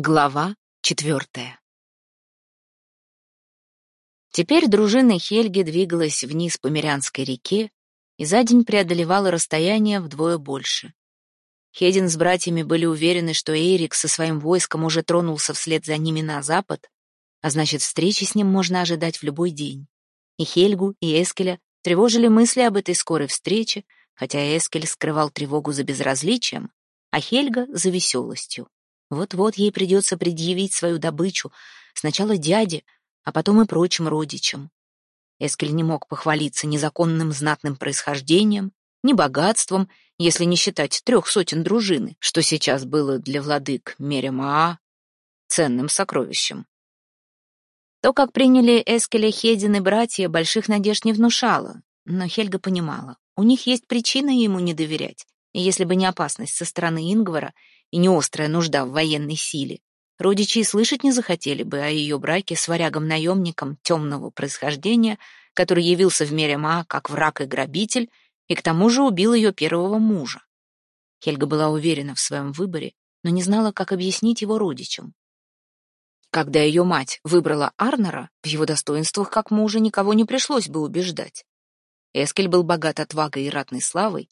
Глава четвертая Теперь дружина Хельги двигалась вниз по Мирянской реке и за день преодолевала расстояние вдвое больше. Хедин с братьями были уверены, что Эрик со своим войском уже тронулся вслед за ними на запад, а значит, встречи с ним можно ожидать в любой день. И Хельгу, и Эскеля тревожили мысли об этой скорой встрече, хотя Эскель скрывал тревогу за безразличием, а Хельга — за веселостью. Вот-вот ей придется предъявить свою добычу сначала дяде, а потом и прочим родичам. Эскель не мог похвалиться незаконным знатным происхождением, ни богатством, если не считать трех сотен дружины, что сейчас было для владык Меремаа ценным сокровищем. То, как приняли Эскеля Хедин и братья, больших надежд не внушало, но Хельга понимала, у них есть причина ему не доверять, и если бы не опасность со стороны Ингвара, и не острая нужда в военной силе. Родичи и слышать не захотели бы о ее браке с варягом-наемником темного происхождения, который явился в мире Ма как враг и грабитель, и к тому же убил ее первого мужа. Хельга была уверена в своем выборе, но не знала, как объяснить его родичам. Когда ее мать выбрала Арнера, в его достоинствах как мужа никого не пришлось бы убеждать. Эскель был богат отвагой и ратной славой,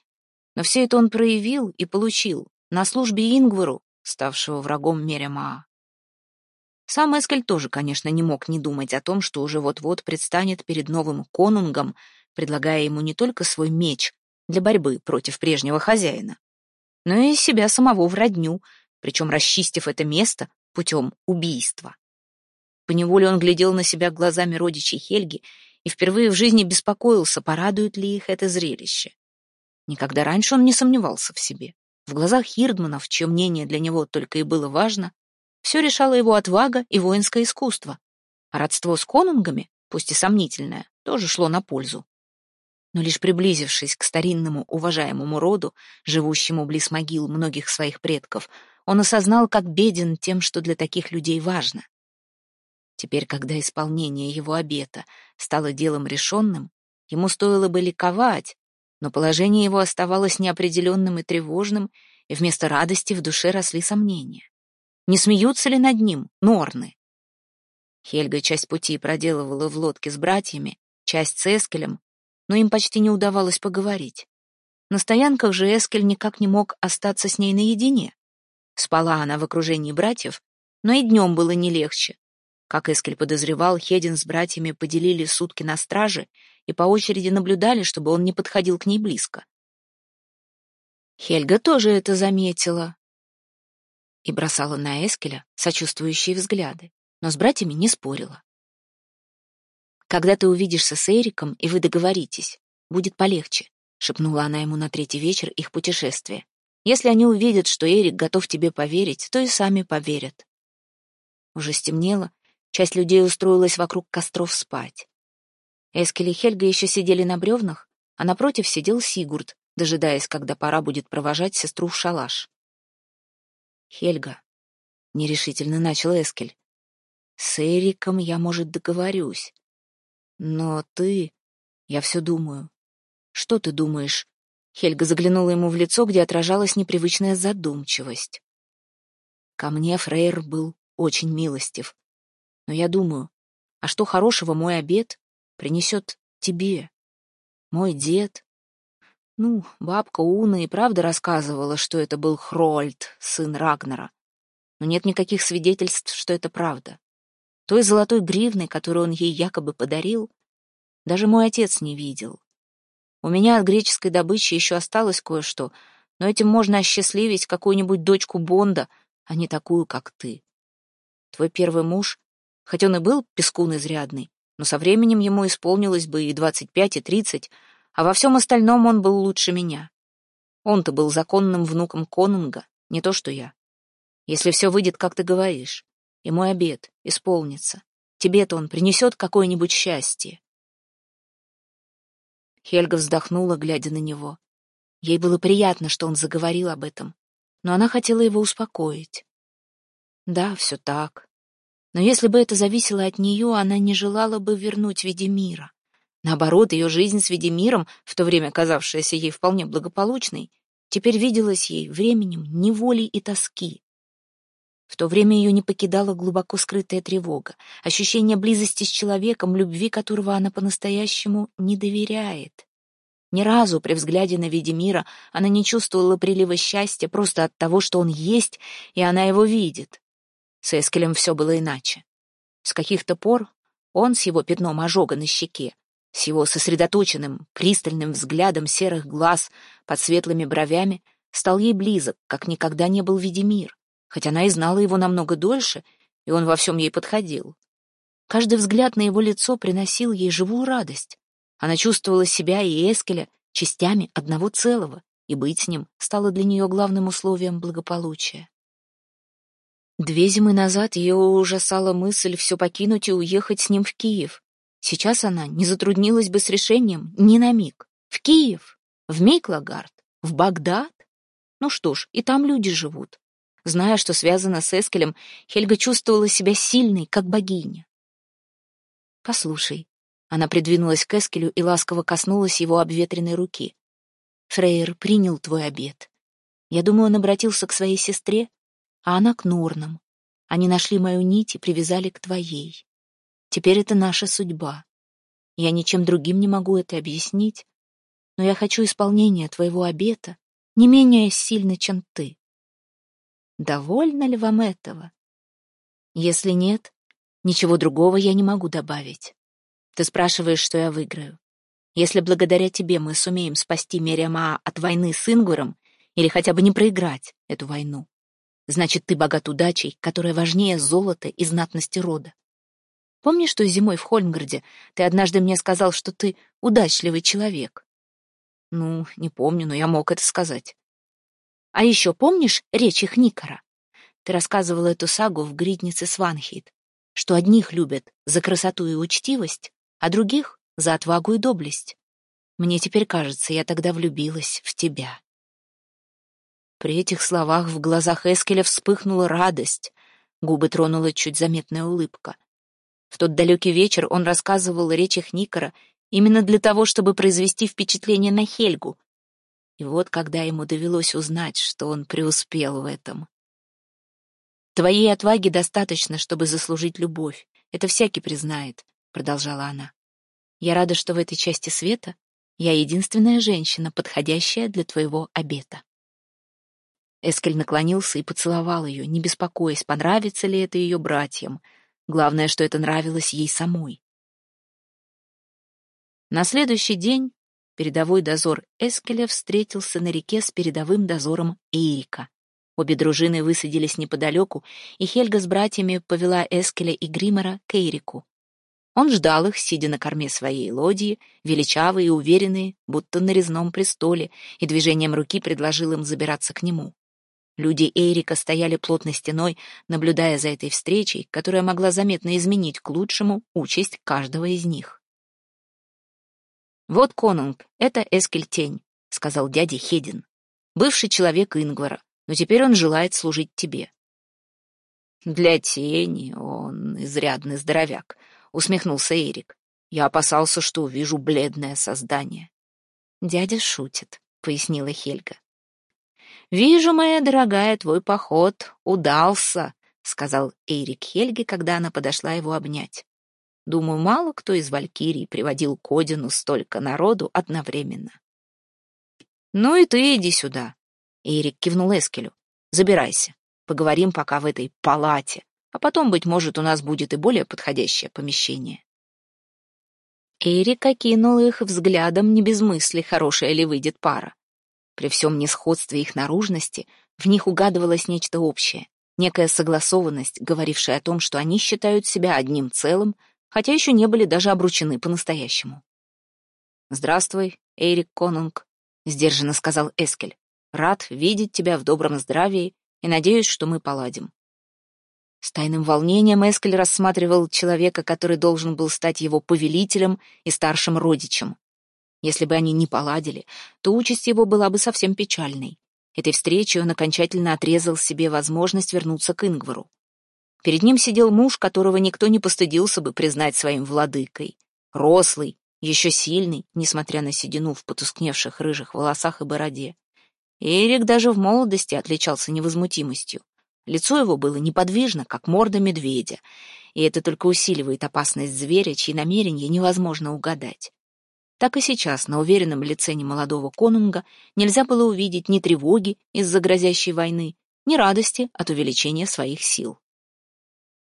но все это он проявил и получил, на службе Ингвару, ставшего врагом Меремаа. Сам Эскель тоже, конечно, не мог не думать о том, что уже вот-вот предстанет перед новым конунгом, предлагая ему не только свой меч для борьбы против прежнего хозяина, но и себя самого в родню, причем расчистив это место путем убийства. Поневоле он глядел на себя глазами родичей Хельги и впервые в жизни беспокоился, порадует ли их это зрелище. Никогда раньше он не сомневался в себе. В глазах Хирдманов, чье мнение для него только и было важно, все решало его отвага и воинское искусство. А родство с конунгами, пусть и сомнительное, тоже шло на пользу. Но лишь приблизившись к старинному уважаемому роду, живущему близ могил многих своих предков, он осознал, как беден тем, что для таких людей важно. Теперь, когда исполнение его обета стало делом решенным, ему стоило бы ликовать, но положение его оставалось неопределенным и тревожным, и вместо радости в душе росли сомнения. Не смеются ли над ним Норны? Хельга часть пути проделывала в лодке с братьями, часть с Эскелем, но им почти не удавалось поговорить. На стоянках же Эскель никак не мог остаться с ней наедине. Спала она в окружении братьев, но и днем было не легче. Как Эскель подозревал, Хедин с братьями поделили сутки на страже и по очереди наблюдали, чтобы он не подходил к ней близко. Хельга тоже это заметила и бросала на Эскеля сочувствующие взгляды, но с братьями не спорила. «Когда ты увидишься с Эриком, и вы договоритесь, будет полегче», — шепнула она ему на третий вечер их путешествия. «Если они увидят, что Эрик готов тебе поверить, то и сами поверят». Уже стемнело, часть людей устроилась вокруг костров спать. Эскель и Хельга еще сидели на бревнах, а напротив сидел Сигурд, дожидаясь, когда пора будет провожать сестру в шалаш. «Хельга», — нерешительно начал Эскель, — «с Эриком я, может, договорюсь. Но ты... Я все думаю. Что ты думаешь?» Хельга заглянула ему в лицо, где отражалась непривычная задумчивость. Ко мне Фрейр был очень милостив. Но я думаю, а что хорошего мой обед принесет тебе. Мой дед. Ну, бабка Уна и правда рассказывала, что это был Хрольд, сын Рагнара. Но нет никаких свидетельств, что это правда. Той золотой гривны, которую он ей якобы подарил, даже мой отец не видел. У меня от греческой добычи еще осталось кое-что, но этим можно осчастливить какую-нибудь дочку Бонда, а не такую, как ты. Твой первый муж, хоть он и был пескун изрядный, но со временем ему исполнилось бы и двадцать пять, и тридцать, а во всем остальном он был лучше меня. Он-то был законным внуком конунга, не то что я. Если все выйдет, как ты говоришь, и мой обед исполнится, тебе-то он принесет какое-нибудь счастье. Хельга вздохнула, глядя на него. Ей было приятно, что он заговорил об этом, но она хотела его успокоить. Да, все так. Но если бы это зависело от нее, она не желала бы вернуть Ведемира. Наоборот, ее жизнь с Ведемиром, в то время казавшаяся ей вполне благополучной, теперь виделась ей временем неволи и тоски. В то время ее не покидала глубоко скрытая тревога, ощущение близости с человеком, любви которого она по-настоящему не доверяет. Ни разу при взгляде на Ведемира она не чувствовала прилива счастья просто от того, что он есть, и она его видит. С Эскелем все было иначе. С каких-то пор он с его пятном ожога на щеке, с его сосредоточенным, пристальным взглядом серых глаз под светлыми бровями, стал ей близок, как никогда не был Ведемир, хоть она и знала его намного дольше, и он во всем ей подходил. Каждый взгляд на его лицо приносил ей живую радость. Она чувствовала себя и Эскеля частями одного целого, и быть с ним стало для нее главным условием благополучия. Две зимы назад ее ужасала мысль все покинуть и уехать с ним в Киев. Сейчас она не затруднилась бы с решением ни на миг. В Киев, в Мейклагард, в Багдад. Ну что ж, и там люди живут. Зная, что связано с Эскелем, Хельга чувствовала себя сильной, как богиня. «Послушай», она придвинулась к Эскелю и ласково коснулась его обветренной руки. «Фрейер принял твой обед. Я думаю, он обратился к своей сестре, а она к Норнам. Они нашли мою нить и привязали к твоей. Теперь это наша судьба. Я ничем другим не могу это объяснить, но я хочу исполнения твоего обета не менее сильно, чем ты. Довольно ли вам этого? Если нет, ничего другого я не могу добавить. Ты спрашиваешь, что я выиграю. Если благодаря тебе мы сумеем спасти Мериама от войны с Ингуром или хотя бы не проиграть эту войну, значит, ты богат удачей, которая важнее золота и знатности рода. Помнишь, что зимой в Хольмгарде ты однажды мне сказал, что ты удачливый человек? Ну, не помню, но я мог это сказать. А еще помнишь речь их Никора? Ты рассказывал эту сагу в гриднице Сванхейт, что одних любят за красоту и учтивость, а других — за отвагу и доблесть. Мне теперь кажется, я тогда влюбилась в тебя. При этих словах в глазах Эскеля вспыхнула радость, губы тронула чуть заметная улыбка. В тот далекий вечер он рассказывал о речах именно для того, чтобы произвести впечатление на Хельгу. И вот когда ему довелось узнать, что он преуспел в этом. «Твоей отваги достаточно, чтобы заслужить любовь. Это всякий признает продолжала она. «Я рада, что в этой части света я единственная женщина, подходящая для твоего обета». Эскель наклонился и поцеловал ее, не беспокоясь, понравится ли это ее братьям. Главное, что это нравилось ей самой. На следующий день передовой дозор Эскеля встретился на реке с передовым дозором Эрика. Обе дружины высадились неподалеку, и Хельга с братьями повела Эскеля и Гримора к Эрику. Он ждал их, сидя на корме своей лодии, величавые и уверенные, будто на резном престоле, и движением руки предложил им забираться к нему. Люди Эрика стояли плотной стеной, наблюдая за этой встречей, которая могла заметно изменить к лучшему участь каждого из них. «Вот конунг, это Эскель Тень», — сказал дядя Хедин. «Бывший человек Ингвара, но теперь он желает служить тебе». «Для тени он изрядный здоровяк», усмехнулся Эрик. Я опасался, что увижу бледное создание. Дядя шутит, пояснила Хельга. Вижу, моя дорогая, твой поход удался, сказал Эрик Хельге, когда она подошла его обнять. Думаю, мало кто из Валькирий приводил к Одину столько народу одновременно. «Ну и ты иди сюда», — Эрик кивнул Эскелю. «Забирайся. Поговорим пока в этой палате, а потом, быть может, у нас будет и более подходящее помещение. Эрик окинул их взглядом не без мысли, хорошая ли выйдет пара. При всем несходстве их наружности в них угадывалось нечто общее, некая согласованность, говорившая о том, что они считают себя одним целым, хотя еще не были даже обручены по-настоящему. «Здравствуй, Эрик Конунг», — сдержанно сказал Эскель. «Рад видеть тебя в добром здравии и надеюсь, что мы поладим. С тайным волнением Эскель рассматривал человека, который должен был стать его повелителем и старшим родичем. Если бы они не поладили, то участь его была бы совсем печальной. Этой встречей он окончательно отрезал себе возможность вернуться к Ингвару. Перед ним сидел муж, которого никто не постыдился бы признать своим владыкой. Рослый, еще сильный, несмотря на седину в потускневших рыжих волосах и бороде. Эрик даже в молодости отличался невозмутимостью Лицо его было неподвижно, как морда медведя, и это только усиливает опасность зверя, чьи намерения невозможно угадать. Так и сейчас на уверенном лице немолодого конунга нельзя было увидеть ни тревоги из-за грозящей войны, ни радости от увеличения своих сил.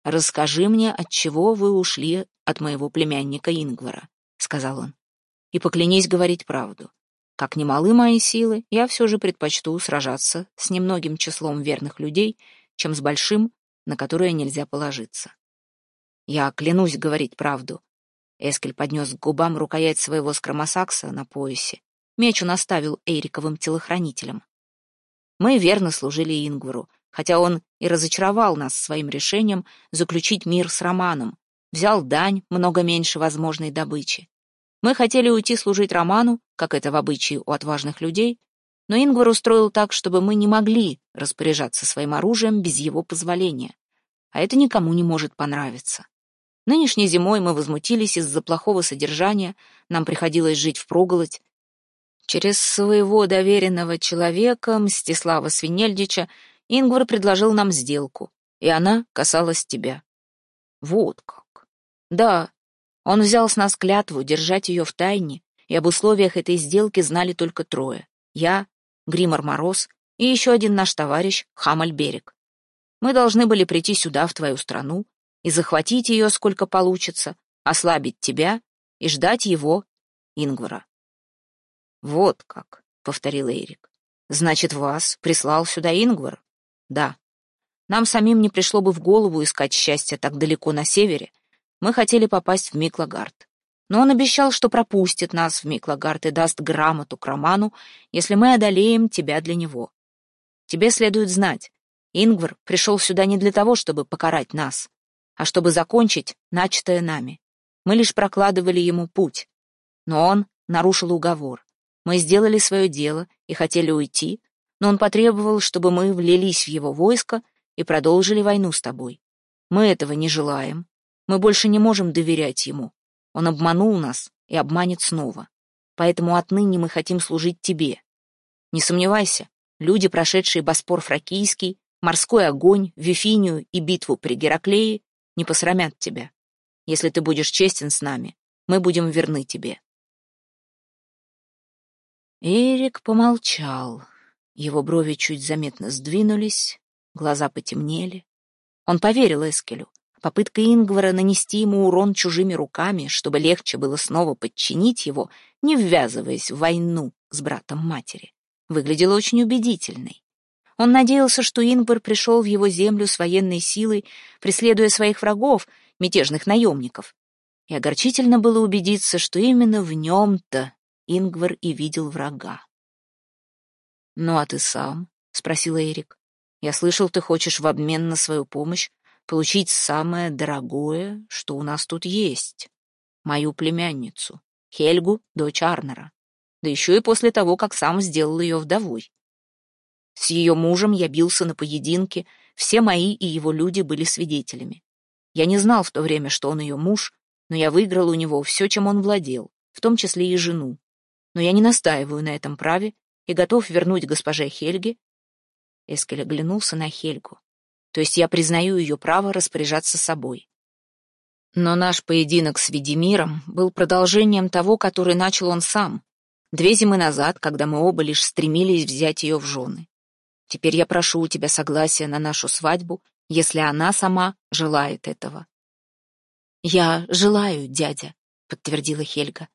«Расскажи мне, от чего вы ушли от моего племянника Ингвара», — сказал он, — «и поклянись говорить правду. Как немалы мои силы, я все же предпочту сражаться с немногим числом верных людей, чем с большим, на которое нельзя положиться. Я клянусь говорить правду, Эскель поднес к губам рукоять своего скромосакса на поясе. Меч он оставил Эйриковым телохранителем. Мы верно служили Ингвару, хотя он и разочаровал нас своим решением заключить мир с Романом, взял дань много меньше возможной добычи. Мы хотели уйти служить Роману, как это в обычае у отважных людей, но Ингвар устроил так, чтобы мы не могли распоряжаться своим оружием без его позволения. А это никому не может понравиться. Нынешней зимой мы возмутились из-за плохого содержания, нам приходилось жить впроголодь. Через своего доверенного человека, Мстислава Свинельдича, Ингвар предложил нам сделку, и она касалась тебя. Вот как. Да, он взял с нас клятву держать ее в тайне, и об условиях этой сделки знали только трое. Я, Гримор Мороз и еще один наш товарищ Хамаль Берег. Мы должны были прийти сюда, в твою страну, и захватить ее сколько получится, ослабить тебя и ждать его, Ингвара. «Вот как», — повторил Эрик. «Значит, вас прислал сюда Ингвар?» «Да. Нам самим не пришло бы в голову искать счастье так далеко на севере. Мы хотели попасть в Миклагард. Но он обещал, что пропустит нас в Миклагард и даст грамоту к Роману, если мы одолеем тебя для него. Тебе следует знать, Ингвар пришел сюда не для того, чтобы покарать нас а чтобы закончить начатое нами. Мы лишь прокладывали ему путь. Но он нарушил уговор. Мы сделали свое дело и хотели уйти, но он потребовал, чтобы мы влились в его войско и продолжили войну с тобой. Мы этого не желаем. Мы больше не можем доверять ему. Он обманул нас и обманет снова. Поэтому отныне мы хотим служить тебе. Не сомневайся, люди, прошедшие Боспор Фракийский, морской огонь, Вифинию и битву при Гераклее, не посрамят тебя. Если ты будешь честен с нами, мы будем верны тебе». Эрик помолчал. Его брови чуть заметно сдвинулись, глаза потемнели. Он поверил Эскелю. Попытка Ингвара нанести ему урон чужими руками, чтобы легче было снова подчинить его, не ввязываясь в войну с братом матери, выглядела очень убедительной. Он надеялся, что Ингвар пришел в его землю с военной силой, преследуя своих врагов, мятежных наемников. И огорчительно было убедиться, что именно в нем-то Ингвар и видел врага. «Ну а ты сам?» — спросил Эрик. «Я слышал, ты хочешь в обмен на свою помощь получить самое дорогое, что у нас тут есть. Мою племянницу, Хельгу, дочь Арнера. Да еще и после того, как сам сделал ее вдовой. С ее мужем я бился на поединке, все мои и его люди были свидетелями. Я не знал в то время, что он ее муж, но я выиграл у него все, чем он владел, в том числе и жену. Но я не настаиваю на этом праве и готов вернуть госпоже Хельге. Эскель оглянулся на Хельгу. То есть я признаю ее право распоряжаться собой. Но наш поединок с Ведимиром был продолжением того, который начал он сам, две зимы назад, когда мы оба лишь стремились взять ее в жены. Теперь я прошу у тебя согласия на нашу свадьбу, если она сама желает этого». «Я желаю, дядя», — подтвердила Хельга.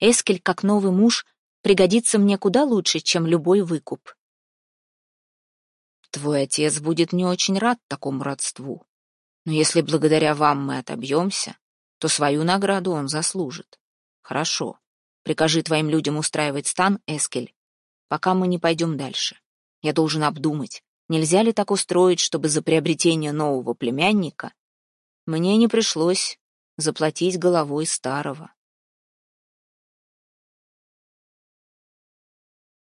«Эскель, как новый муж, пригодится мне куда лучше, чем любой выкуп». «Твой отец будет не очень рад такому родству. Но если благодаря вам мы отобьемся, то свою награду он заслужит. Хорошо. Прикажи твоим людям устраивать стан, Эскель, пока мы не пойдем дальше. Я должен обдумать, нельзя ли так устроить, чтобы за приобретение нового племянника мне не пришлось заплатить головой старого.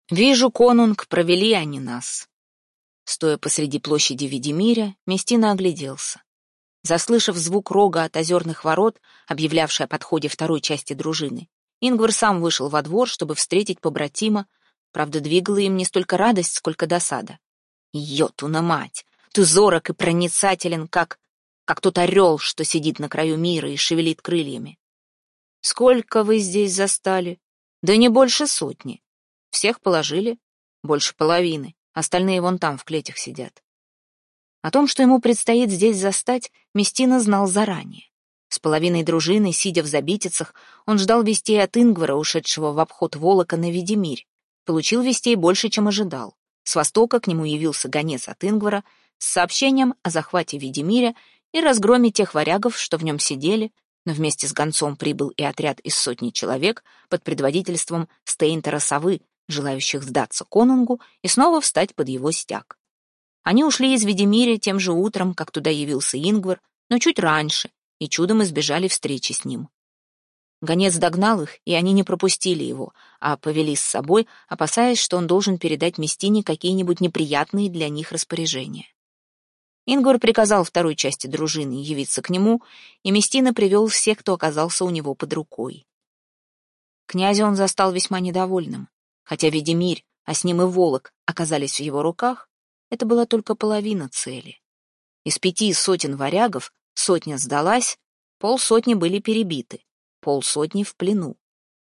Вижу, конунг, провели они нас. Стоя посреди площади Ведимиря, Местина огляделся. Заслышав звук рога от озерных ворот, объявлявший о подходе второй части дружины, Ингвар сам вышел во двор, чтобы встретить побратима, Правда, двигала им не столько радость, сколько досада. Йотуна мать! Ты зорок и проницателен, как... как тот орел, что сидит на краю мира и шевелит крыльями. Сколько вы здесь застали? Да не больше сотни. Всех положили? Больше половины. Остальные вон там в клетях сидят. О том, что ему предстоит здесь застать, Местина знал заранее. С половиной дружины, сидя в забитицах, он ждал вестей от Ингвара, ушедшего в обход Волока на Ведемирь. Получил вестей больше, чем ожидал. С востока к нему явился гонец от Ингвара с сообщением о захвате Ведемиря и разгроме тех варягов, что в нем сидели, но вместе с гонцом прибыл и отряд из сотни человек под предводительством Стейнтера Совы, желающих сдаться конунгу и снова встать под его стяг. Они ушли из Ведемиря тем же утром, как туда явился Ингвар, но чуть раньше, и чудом избежали встречи с ним. Гонец догнал их, и они не пропустили его, а повели с собой, опасаясь, что он должен передать Местине какие-нибудь неприятные для них распоряжения. Ингвар приказал второй части дружины явиться к нему, и Местина привел всех, кто оказался у него под рукой. Князя он застал весьма недовольным. Хотя Ведемирь, а с ним и Волок, оказались в его руках, это была только половина цели. Из пяти сотен варягов Сотня сдалась, полсотни были перебиты, полсотни в плену.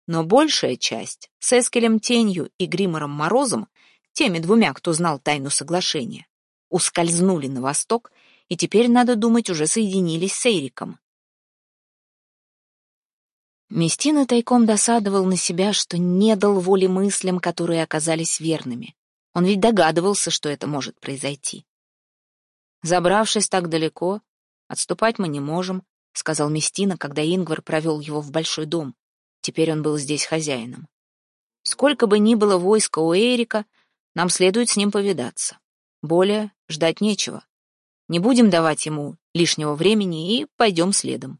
Но большая часть с Эскелем Тенью и Гримором Морозом, теми двумя, кто знал тайну соглашения, ускользнули на восток и теперь, надо думать, уже соединились с Эйриком. Местина тайком досадовал на себя, что не дал воли мыслям, которые оказались верными. Он ведь догадывался, что это может произойти. Забравшись так далеко, «Отступать мы не можем», — сказал Местина, когда Ингвар провел его в большой дом. Теперь он был здесь хозяином. «Сколько бы ни было войска у Эрика, нам следует с ним повидаться. Более ждать нечего. Не будем давать ему лишнего времени и пойдем следом».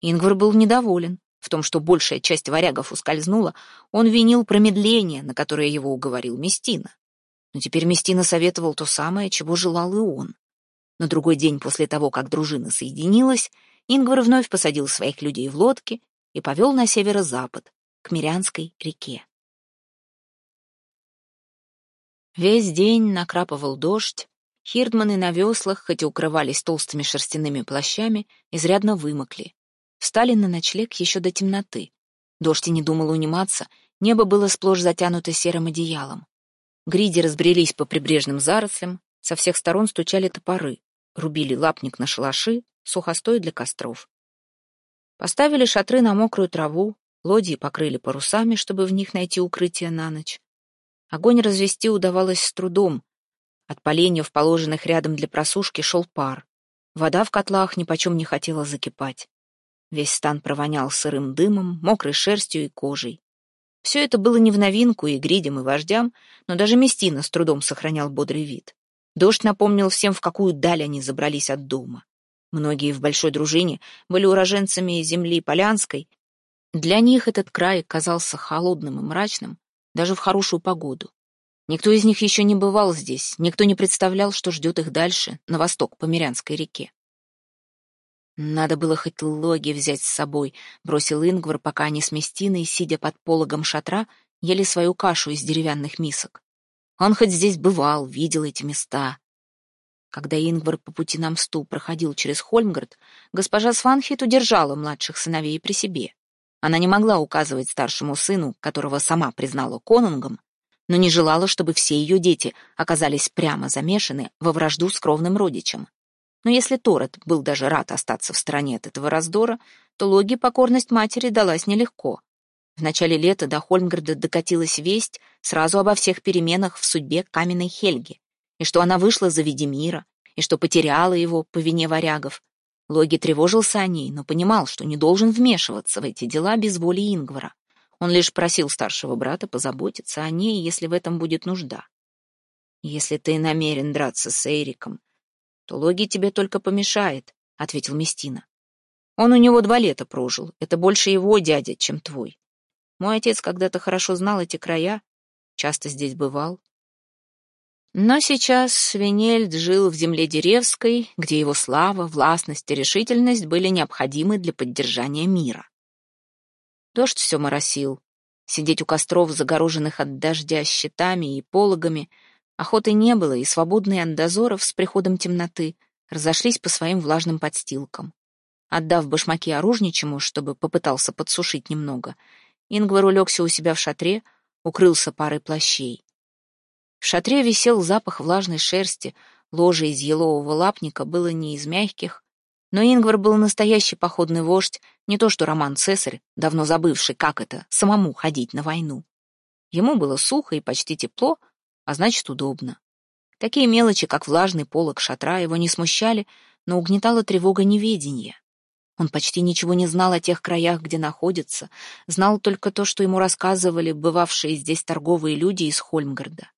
Ингвар был недоволен. В том, что большая часть варягов ускользнула, он винил промедление, на которое его уговорил Местина. Но теперь Местина советовал то самое, чего желал и он. На другой день после того, как дружина соединилась, Ингвар вновь посадил своих людей в лодки и повел на северо-запад, к Мирянской реке. Весь день накрапывал дождь, хирдманы на веслах, хоть и укрывались толстыми шерстяными плащами, изрядно вымокли. Встали на ночлег еще до темноты. Дождь и не думал униматься, небо было сплошь затянуто серым одеялом. Гриди разбрелись по прибрежным зарослям, со всех сторон стучали топоры рубили лапник на шалаши, сухостой для костров. Поставили шатры на мокрую траву, лодии покрыли парусами, чтобы в них найти укрытие на ночь. Огонь развести удавалось с трудом. От поленьев, положенных рядом для просушки, шел пар. Вода в котлах нипочем не хотела закипать. Весь стан провонял сырым дымом, мокрой шерстью и кожей. Все это было не в новинку и гридям, и вождям, но даже Местина с трудом сохранял бодрый вид. Дождь напомнил всем, в какую даль они забрались от дома. Многие в большой дружине были уроженцами земли Полянской. Для них этот край казался холодным и мрачным, даже в хорошую погоду. Никто из них еще не бывал здесь, никто не представлял, что ждет их дальше, на восток, по Мирянской реке. «Надо было хоть логи взять с собой», — бросил Ингвар, пока они с Местиной, сидя под пологом шатра, ели свою кашу из деревянных мисок. Он хоть здесь бывал, видел эти места. Когда Ингвар по пути на мсту проходил через Хольмгард, госпожа Сванхит удержала младших сыновей при себе. Она не могла указывать старшему сыну, которого сама признала конунгом, но не желала, чтобы все ее дети оказались прямо замешаны во вражду с кровным родичем. Но если Торет был даже рад остаться в стороне от этого раздора, то Логи покорность матери далась нелегко. В начале лета до Хольмгарда докатилась весть сразу обо всех переменах в судьбе каменной Хельги, и что она вышла за Ведемира, и что потеряла его по вине варягов. Логи тревожился о ней, но понимал, что не должен вмешиваться в эти дела без воли Ингвара. Он лишь просил старшего брата позаботиться о ней, если в этом будет нужда. «Если ты намерен драться с Эриком, то Логи тебе только помешает», — ответил Местина. «Он у него два лета прожил, это больше его дядя, чем твой. Мой отец когда-то хорошо знал эти края, часто здесь бывал. Но сейчас Свинельд жил в земле деревской, где его слава, властность и решительность были необходимы для поддержания мира. Дождь все моросил. Сидеть у костров, загороженных от дождя щитами и пологами, Охоты не было, и свободные от дозоров с приходом темноты разошлись по своим влажным подстилкам. Отдав башмаки оружничему, чтобы попытался подсушить немного, Ингвар улегся у себя в шатре, укрылся парой плащей. В шатре висел запах влажной шерсти, ложе из елового лапника было не из мягких, но Ингвар был настоящий походный вождь, не то что Роман Цесарь, давно забывший, как это, самому ходить на войну. Ему было сухо и почти тепло, а значит, удобно. Такие мелочи, как влажный полог шатра, его не смущали, но угнетала тревога неведения. Он почти ничего не знал о тех краях, где находится, знал только то, что ему рассказывали бывавшие здесь торговые люди из Хольмгарда.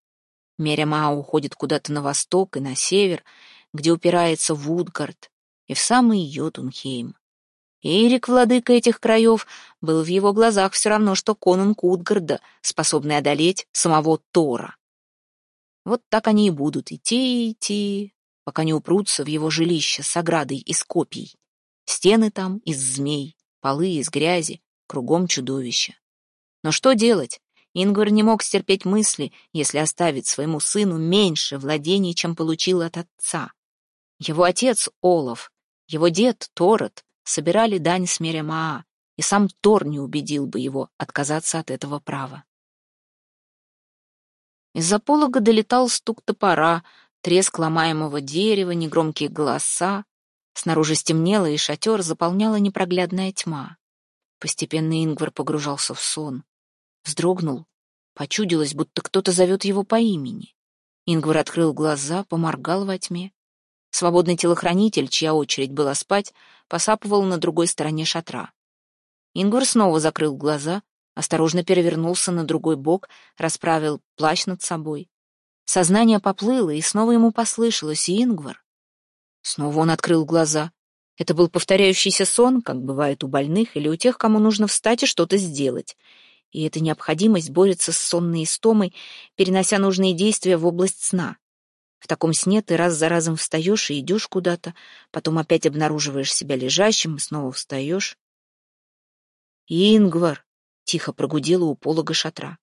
Мерямаа уходит куда-то на восток и на север, где упирается в Утгард и в самый Йотунхейм. Эрик, владыка этих краев, был в его глазах все равно, что конунг Утгарда, способный одолеть самого Тора. Вот так они и будут идти и идти, пока не упрутся в его жилище с оградой из копий. Стены там из змей, полы из грязи, кругом чудовища. Но что делать? Ингвар не мог стерпеть мысли, если оставить своему сыну меньше владений, чем получил от отца. Его отец Олаф, его дед Торот собирали дань с Меремаа, и сам Тор не убедил бы его отказаться от этого права. Из-за полога долетал стук топора, треск ломаемого дерева, негромкие голоса. Снаружи стемнело, и шатер заполняла непроглядная тьма. Постепенно Ингвар погружался в сон. Вздрогнул. Почудилось, будто кто-то зовет его по имени. Ингвар открыл глаза, поморгал во тьме. Свободный телохранитель, чья очередь была спать, посапывал на другой стороне шатра. Ингвар снова закрыл глаза, осторожно перевернулся на другой бок, расправил плащ над собой. Сознание поплыло, и снова ему послышалось «Ингвар». Снова он открыл глаза. Это был повторяющийся сон, как бывает у больных или у тех, кому нужно встать и что-то сделать. И эта необходимость борется с сонной истомой, перенося нужные действия в область сна. В таком сне ты раз за разом встаешь и идешь куда-то, потом опять обнаруживаешь себя лежащим и снова встаешь. «Ингвар!» — тихо прогудела у полога шатра.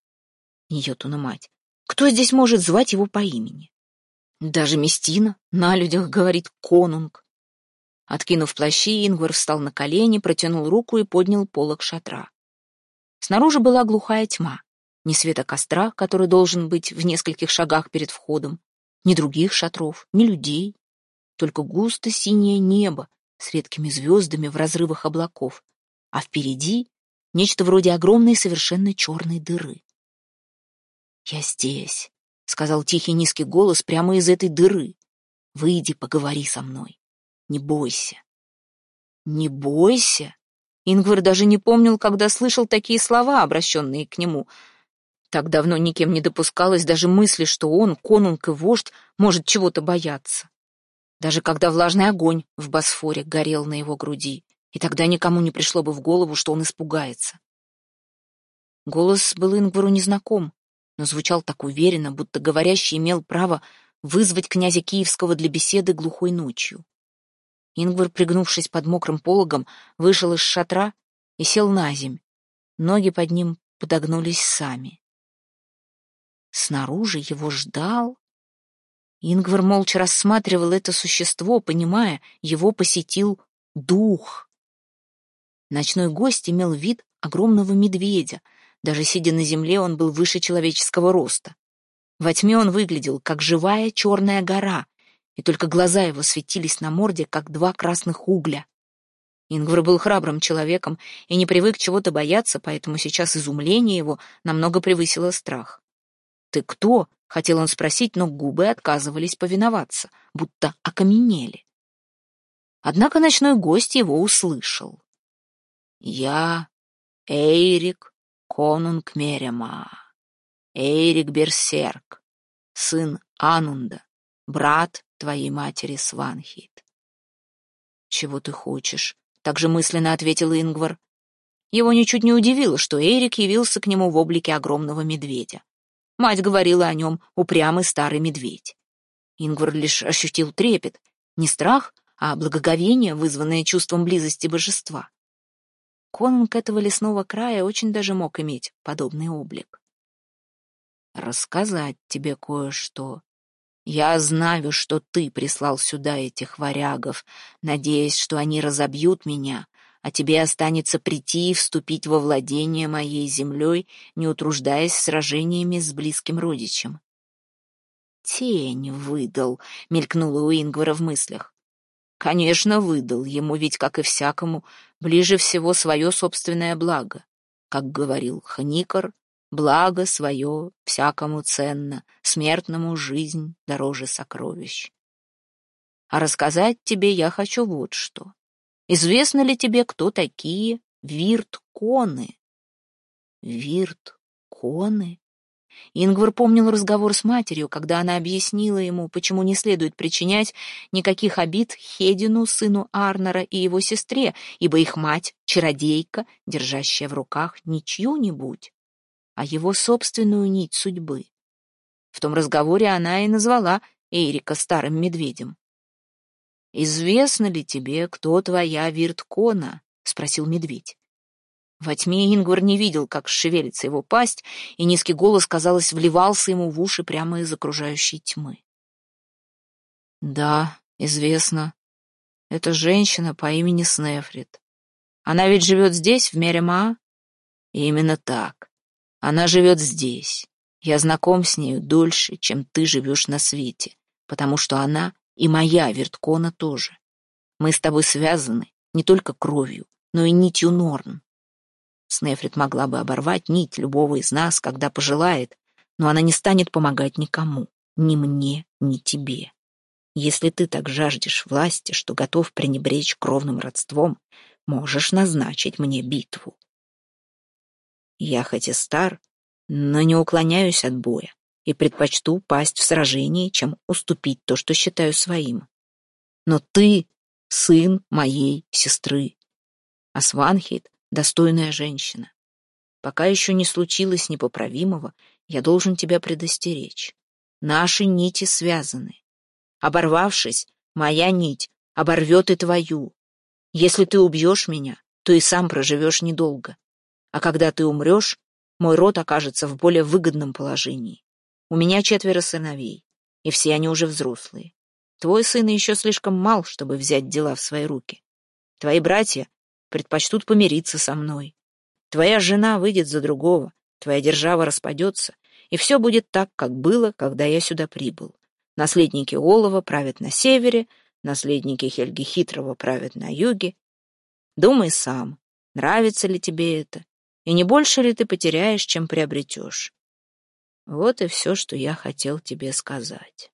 Ньютона мать. «Кто здесь может звать его по имени?» Даже Местина на людях говорит «конунг». Откинув плащи, Ингвар встал на колени, протянул руку и поднял полог шатра. Снаружи была глухая тьма. Ни света костра, который должен быть в нескольких шагах перед входом, ни других шатров, ни людей. Только густо синее небо с редкими звездами в разрывах облаков, а впереди нечто вроде огромной совершенно черной дыры. «Я здесь», — сказал тихий низкий голос прямо из этой дыры. «Выйди, поговори со мной. Не бойся». «Не бойся?» Ингвар даже не помнил, когда слышал такие слова, обращенные к нему. Так давно никем не допускалось даже мысли, что он, конунг и вождь, может чего-то бояться. Даже когда влажный огонь в Босфоре горел на его груди, и тогда никому не пришло бы в голову, что он испугается. Голос был Ингвару незнаком но звучал так уверенно, будто говорящий имел право вызвать князя Киевского для беседы глухой ночью. Ингвар, пригнувшись под мокрым пологом, вышел из шатра и сел на земь. Ноги под ним подогнулись сами. Снаружи его ждал... Ингвар молча рассматривал это существо, понимая, его посетил дух. Ночной гость имел вид огромного медведя — даже сидя на земле, он был выше человеческого роста. Во тьме он выглядел, как живая черная гора, и только глаза его светились на морде, как два красных угля. Ингвар был храбрым человеком и не привык чего-то бояться, поэтому сейчас изумление его намного превысило страх. «Ты кто?» — хотел он спросить, но губы отказывались повиноваться, будто окаменели. Однако ночной гость его услышал. «Я Эйрик конунг Мерема, Эйрик Берсерк, сын Анунда, брат твоей матери Сванхит. «Чего ты хочешь?» — также мысленно ответил Ингвар. Его ничуть не удивило, что Эйрик явился к нему в облике огромного медведя. Мать говорила о нем «упрямый старый медведь». Ингвар лишь ощутил трепет, не страх, а благоговение, вызванное чувством близости божества. Конунг этого лесного края очень даже мог иметь подобный облик. «Рассказать тебе кое-что Я знаю, что ты прислал сюда этих варягов, надеясь, что они разобьют меня, а тебе останется прийти и вступить во владение моей землей, не утруждаясь сражениями с близким родичем. «Тень выдал», — мелькнула у Ингвара в мыслях. «Конечно, выдал. Ему ведь, как и всякому, ближе всего свое собственное благо. Как говорил Хникор, благо свое всякому ценно, смертному жизнь дороже сокровищ. А рассказать тебе я хочу вот что. Известно ли тебе, кто такие вирт-коны? Вирт-коны? Ингвар помнил разговор с матерью, когда она объяснила ему, почему не следует причинять никаких обид Хедину, сыну Арнера и его сестре, ибо их мать — чародейка, держащая в руках не чью-нибудь, а его собственную нить судьбы. В том разговоре она и назвала Эрика старым медведем. «Известно ли тебе, кто твоя Вирткона?» — спросил медведь. Во тьме Ингвар не видел, как шевелится его пасть, и низкий голос, казалось, вливался ему в уши прямо из окружающей тьмы. «Да, известно. Это женщина по имени Снефрит. Она ведь живет здесь, в Мерема?» «Именно так. Она живет здесь. Я знаком с нею дольше, чем ты живешь на свете, потому что она и моя Верткона тоже. Мы с тобой связаны не только кровью, но и нитью Норн. Снефрит могла бы оборвать нить любого из нас, когда пожелает, но она не станет помогать никому, ни мне, ни тебе. Если ты так жаждешь власти, что готов пренебречь кровным родством, можешь назначить мне битву. Я хоть и стар, но не уклоняюсь от боя и предпочту пасть в сражении, чем уступить то, что считаю своим. Но ты — сын моей сестры. А достойная женщина. Пока еще не случилось непоправимого, я должен тебя предостеречь. Наши нити связаны. Оборвавшись, моя нить оборвет и твою. Если ты убьешь меня, то и сам проживешь недолго. А когда ты умрешь, мой род окажется в более выгодном положении. У меня четверо сыновей, и все они уже взрослые. Твой сын еще слишком мал, чтобы взять дела в свои руки. Твои братья предпочтут помириться со мной. Твоя жена выйдет за другого, твоя держава распадется, и все будет так, как было, когда я сюда прибыл. Наследники Олова правят на севере, наследники Хельги Хитрого правят на юге. Думай сам, нравится ли тебе это, и не больше ли ты потеряешь, чем приобретешь. Вот и все, что я хотел тебе сказать.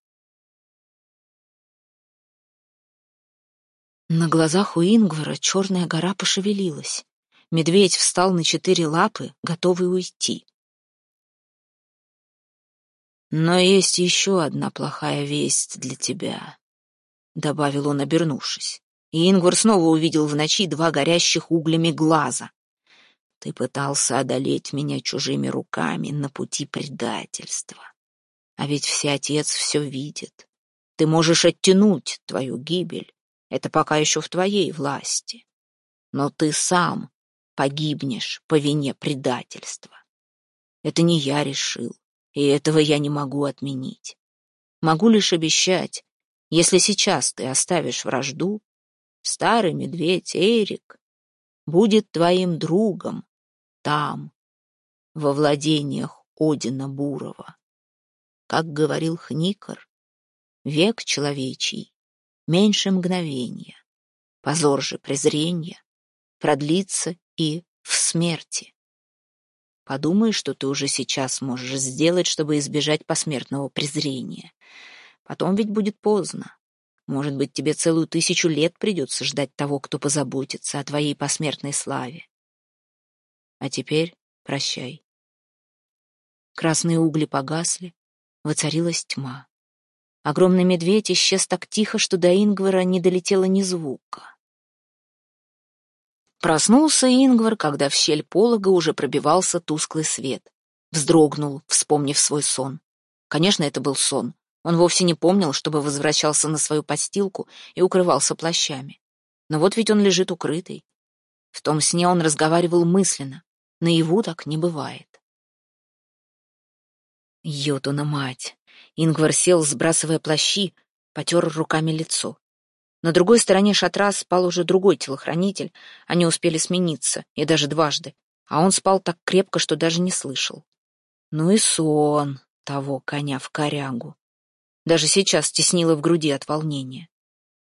На глазах у Ингвара черная гора пошевелилась. Медведь встал на четыре лапы, готовый уйти. «Но есть еще одна плохая весть для тебя», — добавил он, обернувшись. И Ингвар снова увидел в ночи два горящих углями глаза. «Ты пытался одолеть меня чужими руками на пути предательства. А ведь Всеотец все видит. Ты можешь оттянуть твою гибель, это пока еще в твоей власти. Но ты сам погибнешь по вине предательства. Это не я решил, и этого я не могу отменить. Могу лишь обещать, если сейчас ты оставишь вражду, старый медведь Эрик будет твоим другом там, во владениях Одина Бурова. Как говорил Хникор, век человечий меньше мгновения. Позор же презрения продлится и в смерти. Подумай, что ты уже сейчас можешь сделать, чтобы избежать посмертного презрения. Потом ведь будет поздно. Может быть, тебе целую тысячу лет придется ждать того, кто позаботится о твоей посмертной славе. А теперь прощай. Красные угли погасли, воцарилась тьма. Огромный медведь исчез так тихо, что до Ингвара не долетело ни звука. Проснулся Ингвар, когда в щель полога уже пробивался тусклый свет. Вздрогнул, вспомнив свой сон. Конечно, это был сон. Он вовсе не помнил, чтобы возвращался на свою подстилку и укрывался плащами. Но вот ведь он лежит укрытый. В том сне он разговаривал мысленно. Наяву так не бывает. Йотуна мать! Ингвар сел, сбрасывая плащи, потер руками лицо. На другой стороне шатра спал уже другой телохранитель, они успели смениться, и даже дважды, а он спал так крепко, что даже не слышал. Ну и сон того коня в корягу. Даже сейчас теснило в груди от волнения.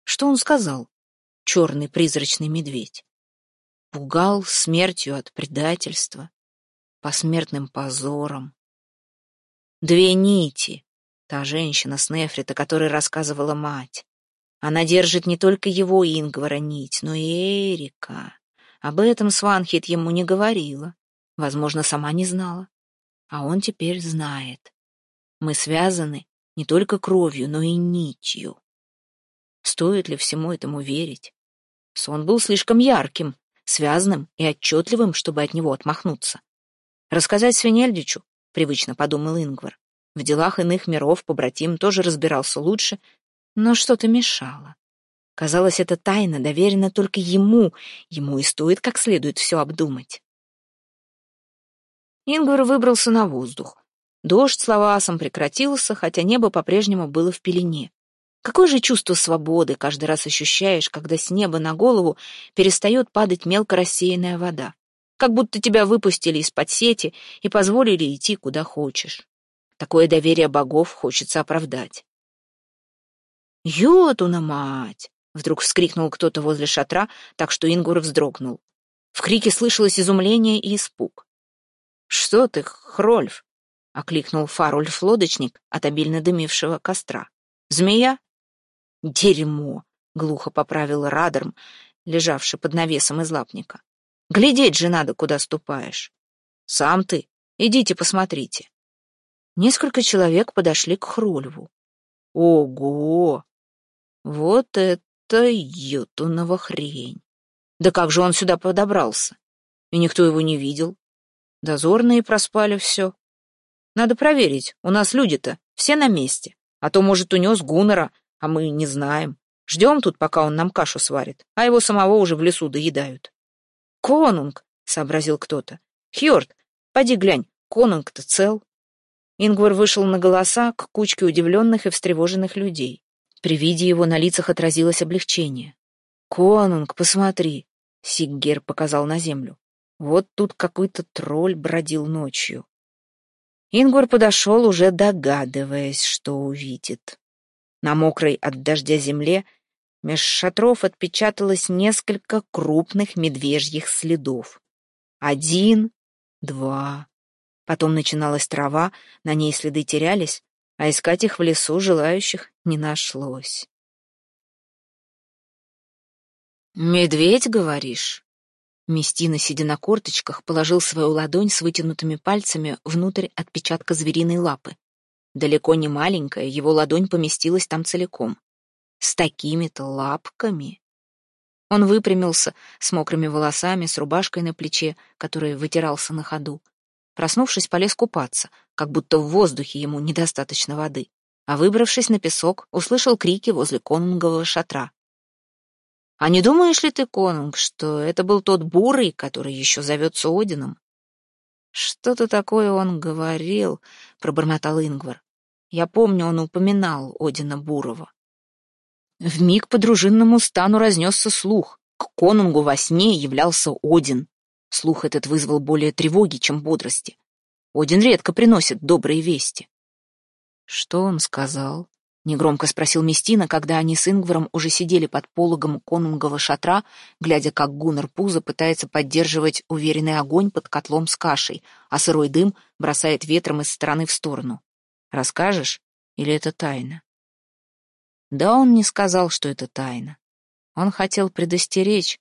Что он сказал, черный призрачный медведь? Пугал смертью от предательства, посмертным позором. Две нити, та женщина с Нефрита, которой рассказывала мать. Она держит не только его Ингвара нить, но и Эрика. Об этом Сванхит ему не говорила. Возможно, сама не знала. А он теперь знает. Мы связаны не только кровью, но и нитью. Стоит ли всему этому верить? Сон был слишком ярким, связанным и отчетливым, чтобы от него отмахнуться. Рассказать Свинельдичу, привычно подумал Ингвар. В делах иных миров побратим тоже разбирался лучше, но что-то мешало. Казалось, эта тайна доверена только ему, ему и стоит как следует все обдумать. Ингвар выбрался на воздух. Дождь с лавасом прекратился, хотя небо по-прежнему было в пелене. Какое же чувство свободы каждый раз ощущаешь, когда с неба на голову перестает падать мелко рассеянная вода. Как будто тебя выпустили из-под сети и позволили идти куда хочешь. Такое доверие богов хочется оправдать. «Йотуна мать!» — вдруг вскрикнул кто-то возле шатра, так что Ингур вздрогнул. В крике слышалось изумление и испуг. «Что ты, Хрольф?» — окликнул Фарульф-лодочник от обильно дымившего костра. «Змея?» «Дерьмо!» — глухо поправил Радарм, лежавший под навесом из лапника. «Глядеть же надо, куда ступаешь. Сам ты. Идите посмотрите». Несколько человек подошли к Хрольву. «Ого! Вот это ютунова хрень! Да как же он сюда подобрался? И никто его не видел. Дозорные проспали все. Надо проверить, у нас люди-то все на месте. А то, может, унес Гуннера, а мы не знаем. Ждем тут, пока он нам кашу сварит, а его самого уже в лесу доедают. «Конунг!» — сообразил кто-то. «Хьорд, поди глянь, конунг-то цел». Ингвар вышел на голоса к кучке удивленных и встревоженных людей. При виде его на лицах отразилось облегчение. «Конунг, посмотри!» — Сиггер показал на землю. Вот тут какой-то тролль бродил ночью. Ингвар подошел, уже догадываясь, что увидит. На мокрой от дождя земле меж шатров отпечаталось несколько крупных медвежьих следов. Один, два. Потом начиналась трава, на ней следы терялись, а искать их в лесу желающих не нашлось. «Медведь, говоришь?» Местина, сидя на корточках, положил свою ладонь с вытянутыми пальцами внутрь отпечатка звериной лапы. Далеко не маленькая, его ладонь поместилась там целиком. С такими-то лапками. Он выпрямился, с мокрыми волосами, с рубашкой на плече, который вытирался на ходу. Проснувшись, полез купаться, как будто в воздухе ему недостаточно воды. А выбравшись на песок, услышал крики возле конунгового шатра. А не думаешь ли ты, конунг, что это был тот бурый, который еще зовется Одином? Что-то такое он говорил, пробормотал Ингвар. Я помню, он упоминал Одина Бурова. В миг по дружинному стану разнесся слух. К конунгу во сне являлся Один. Слух этот вызвал более тревоги, чем бодрости. Один редко приносит добрые вести. Что он сказал? Негромко спросил Местина, когда они с Ингваром уже сидели под пологом конунгового шатра, глядя, как Гуннар Пузо пытается поддерживать уверенный огонь под котлом с кашей, а сырой дым бросает ветром из стороны в сторону. «Расскажешь? Или это тайна?» Да он не сказал, что это тайна. Он хотел предостеречь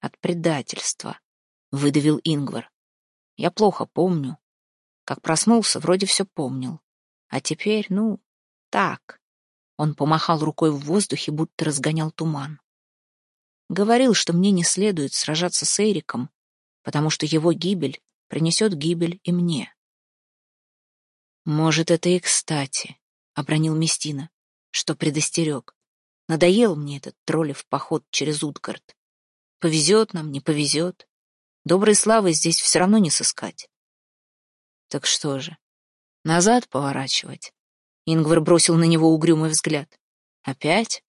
от предательства, выдавил Ингвар. Я плохо помню. Как проснулся, вроде все помнил. А теперь, ну, так. Он помахал рукой в воздухе, будто разгонял туман. Говорил, что мне не следует сражаться с Эриком, потому что его гибель принесет гибель и мне. Может, это и кстати, — обронил Местина, что предостерег. Надоел мне этот троллев поход через Утгард. Повезет нам, не повезет. Доброй славы здесь все равно не сыскать. Так что же, назад поворачивать? Ингвар бросил на него угрюмый взгляд. Опять?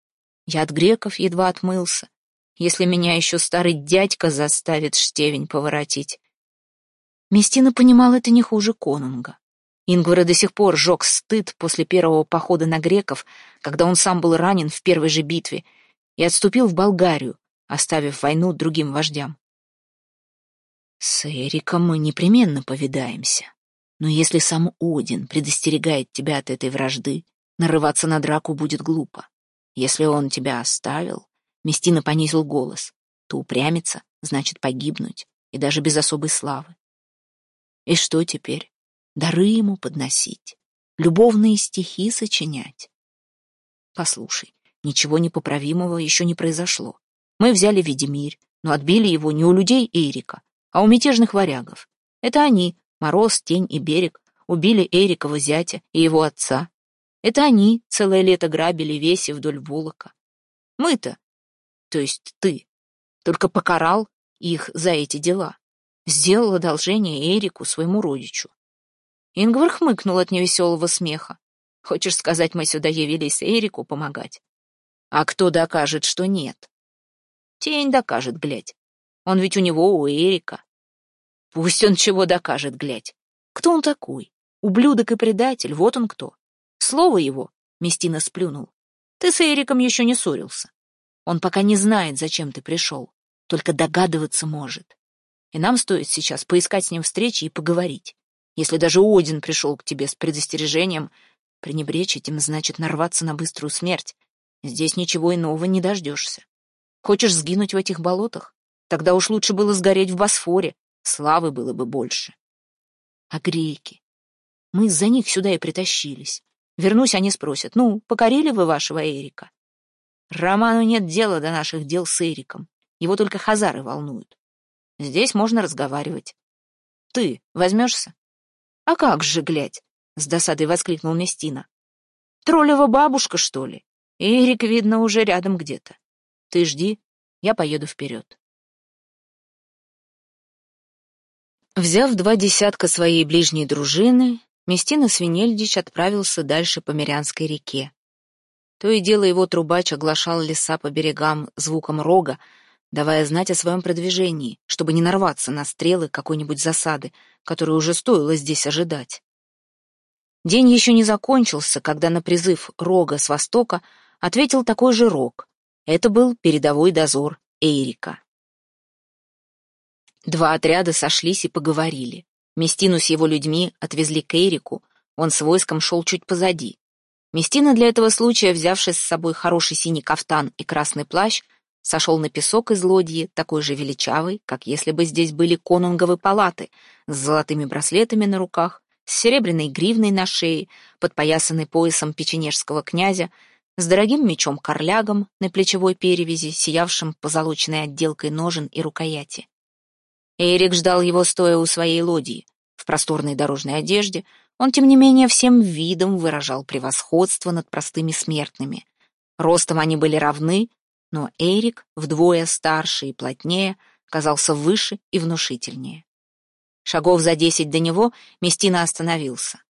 Я от греков едва отмылся. Если меня еще старый дядька заставит штевень поворотить. Местина понимал это не хуже конунга. Ингвара до сих пор жег стыд после первого похода на греков, когда он сам был ранен в первой же битве, и отступил в Болгарию, оставив войну другим вождям. С Эриком мы непременно повидаемся. Но если сам Один предостерегает тебя от этой вражды, нарываться на драку будет глупо. Если он тебя оставил, Местина понизил голос, то упрямиться значит погибнуть, и даже без особой славы. И что теперь? Дары ему подносить, любовные стихи сочинять. Послушай, ничего непоправимого еще не произошло. Мы взяли Ведемирь, но отбили его не у людей Эрика, а у мятежных варягов. Это они, Мороз, Тень и Берег, убили Эрикова зятя и его отца. Это они целое лето грабили веси вдоль Волока. Мы-то, то есть ты, только покарал их за эти дела. Сделал одолжение Эрику, своему родичу. Ингвар хмыкнул от невеселого смеха. Хочешь сказать, мы сюда явились Эрику помогать? А кто докажет, что нет? Тень докажет, глядь. Он ведь у него, у Эрика. Пусть он чего докажет, глядь. Кто он такой? Ублюдок и предатель, вот он кто. Слово его, Местина сплюнул. Ты с Эриком еще не ссорился. Он пока не знает, зачем ты пришел, только догадываться может. И нам стоит сейчас поискать с ним встречи и поговорить. Если даже Один пришел к тебе с предостережением, пренебречь этим значит нарваться на быструю смерть. Здесь ничего иного не дождешься. Хочешь сгинуть в этих болотах? Тогда уж лучше было сгореть в Босфоре, славы было бы больше. А греки? Мы из-за них сюда и притащились. Вернусь, они спросят, ну, покорили вы вашего Эрика? Роману нет дела до наших дел с Эриком. Его только хазары волнуют. Здесь можно разговаривать. Ты возьмешься? А как же, глядь, с досадой воскликнул Местина. Троллева бабушка, что ли? Эрик, видно, уже рядом где-то. Ты жди, я поеду вперед. Взяв два десятка своей ближней дружины, Местина Свинельдич отправился дальше по Мирянской реке. То и дело его трубач оглашал леса по берегам звуком рога, давая знать о своем продвижении, чтобы не нарваться на стрелы какой-нибудь засады, которую уже стоило здесь ожидать. День еще не закончился, когда на призыв рога с востока ответил такой же рог. Это был передовой дозор Эйрика. Два отряда сошлись и поговорили. Местину с его людьми отвезли к Эрику, он с войском шел чуть позади. Местина для этого случая, взявший с собой хороший синий кафтан и красный плащ, сошел на песок из лодьи, такой же величавый, как если бы здесь были конунговы палаты, с золотыми браслетами на руках, с серебряной гривной на шее, подпоясанной поясом печенежского князя, с дорогим мечом-корлягом на плечевой перевязи, сиявшим позолоченной отделкой ножен и рукояти. Эрик ждал его, стоя у своей лодии. В просторной дорожной одежде он, тем не менее, всем видом выражал превосходство над простыми смертными. Ростом они были равны, но Эрик, вдвое старше и плотнее, казался выше и внушительнее. Шагов за десять до него Местина остановился.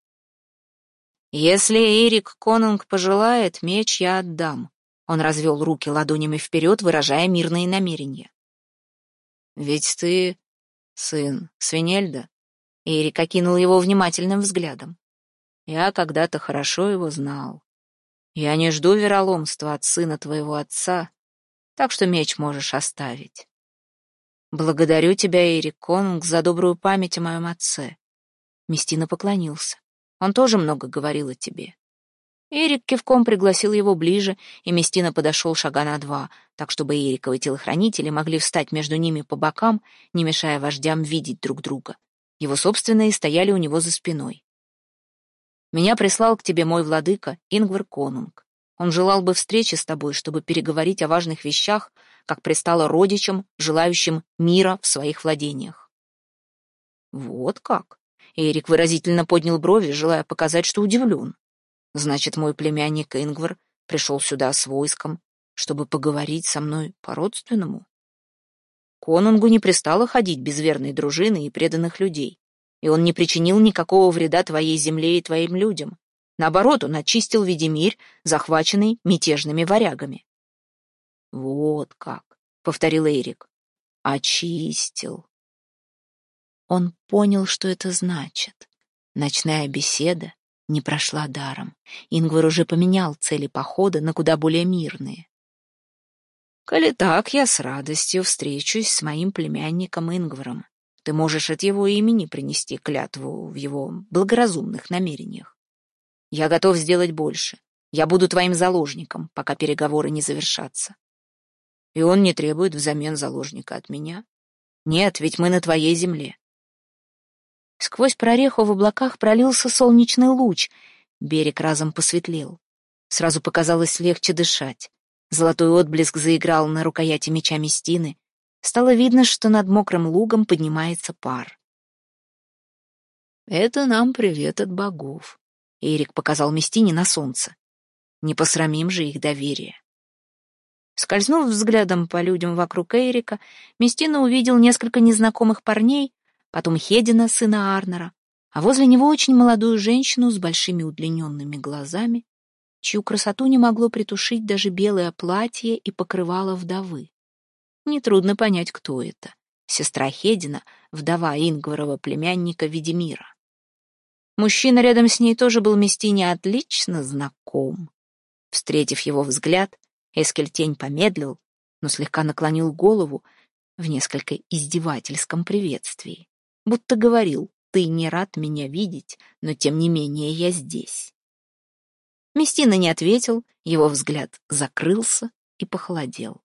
«Если Эрик Конунг пожелает, меч я отдам», — он развел руки ладонями вперед, выражая мирные намерения. «Ведь ты сын Свинельда?» Эрик окинул его внимательным взглядом. «Я когда-то хорошо его знал. Я не жду вероломства от сына твоего отца, так что меч можешь оставить. Благодарю тебя, Эрик Конунг, за добрую память о моем отце». Местина поклонился. Он тоже много говорил о тебе. Эрик кивком пригласил его ближе, и Местина подошел шага на два, так чтобы Эриковы телохранители могли встать между ними по бокам, не мешая вождям видеть друг друга. Его собственные стояли у него за спиной. «Меня прислал к тебе мой владыка Ингвар Конунг. Он желал бы встречи с тобой, чтобы переговорить о важных вещах, как пристало родичам, желающим мира в своих владениях». «Вот как?» Эрик выразительно поднял брови, желая показать, что удивлен. Значит, мой племянник Ингвар пришел сюда с войском, чтобы поговорить со мной по-родственному. Конунгу не пристало ходить без верной дружины и преданных людей, и он не причинил никакого вреда твоей земле и твоим людям. Наоборот, он очистил Ведемирь, захваченный мятежными варягами. «Вот как», — повторил Эрик, — «очистил». Он понял, что это значит. Ночная беседа не прошла даром. Ингвар уже поменял цели похода на куда более мирные. «Коли так, я с радостью встречусь с моим племянником Ингваром. Ты можешь от его имени принести клятву в его благоразумных намерениях. Я готов сделать больше. Я буду твоим заложником, пока переговоры не завершатся. И он не требует взамен заложника от меня. Нет, ведь мы на твоей земле. Сквозь прореху в облаках пролился солнечный луч. Берег разом посветлел. Сразу показалось легче дышать. Золотой отблеск заиграл на рукояти меча Местины. Стало видно, что над мокрым лугом поднимается пар. «Это нам привет от богов», — Эрик показал Местине на солнце. «Не посрамим же их доверие». Скользнув взглядом по людям вокруг Эрика, Местина увидел несколько незнакомых парней, потом Хедина, сына Арнера, а возле него очень молодую женщину с большими удлиненными глазами, чью красоту не могло притушить даже белое платье и покрывало вдовы. Нетрудно понять, кто это. Сестра Хедина, вдова Ингварова племянника Ведемира. Мужчина рядом с ней тоже был Местине отлично знаком. Встретив его взгляд, Эскельтень помедлил, но слегка наклонил голову в несколько издевательском приветствии будто говорил, ты не рад меня видеть, но тем не менее я здесь. Местина не ответил, его взгляд закрылся и похолодел.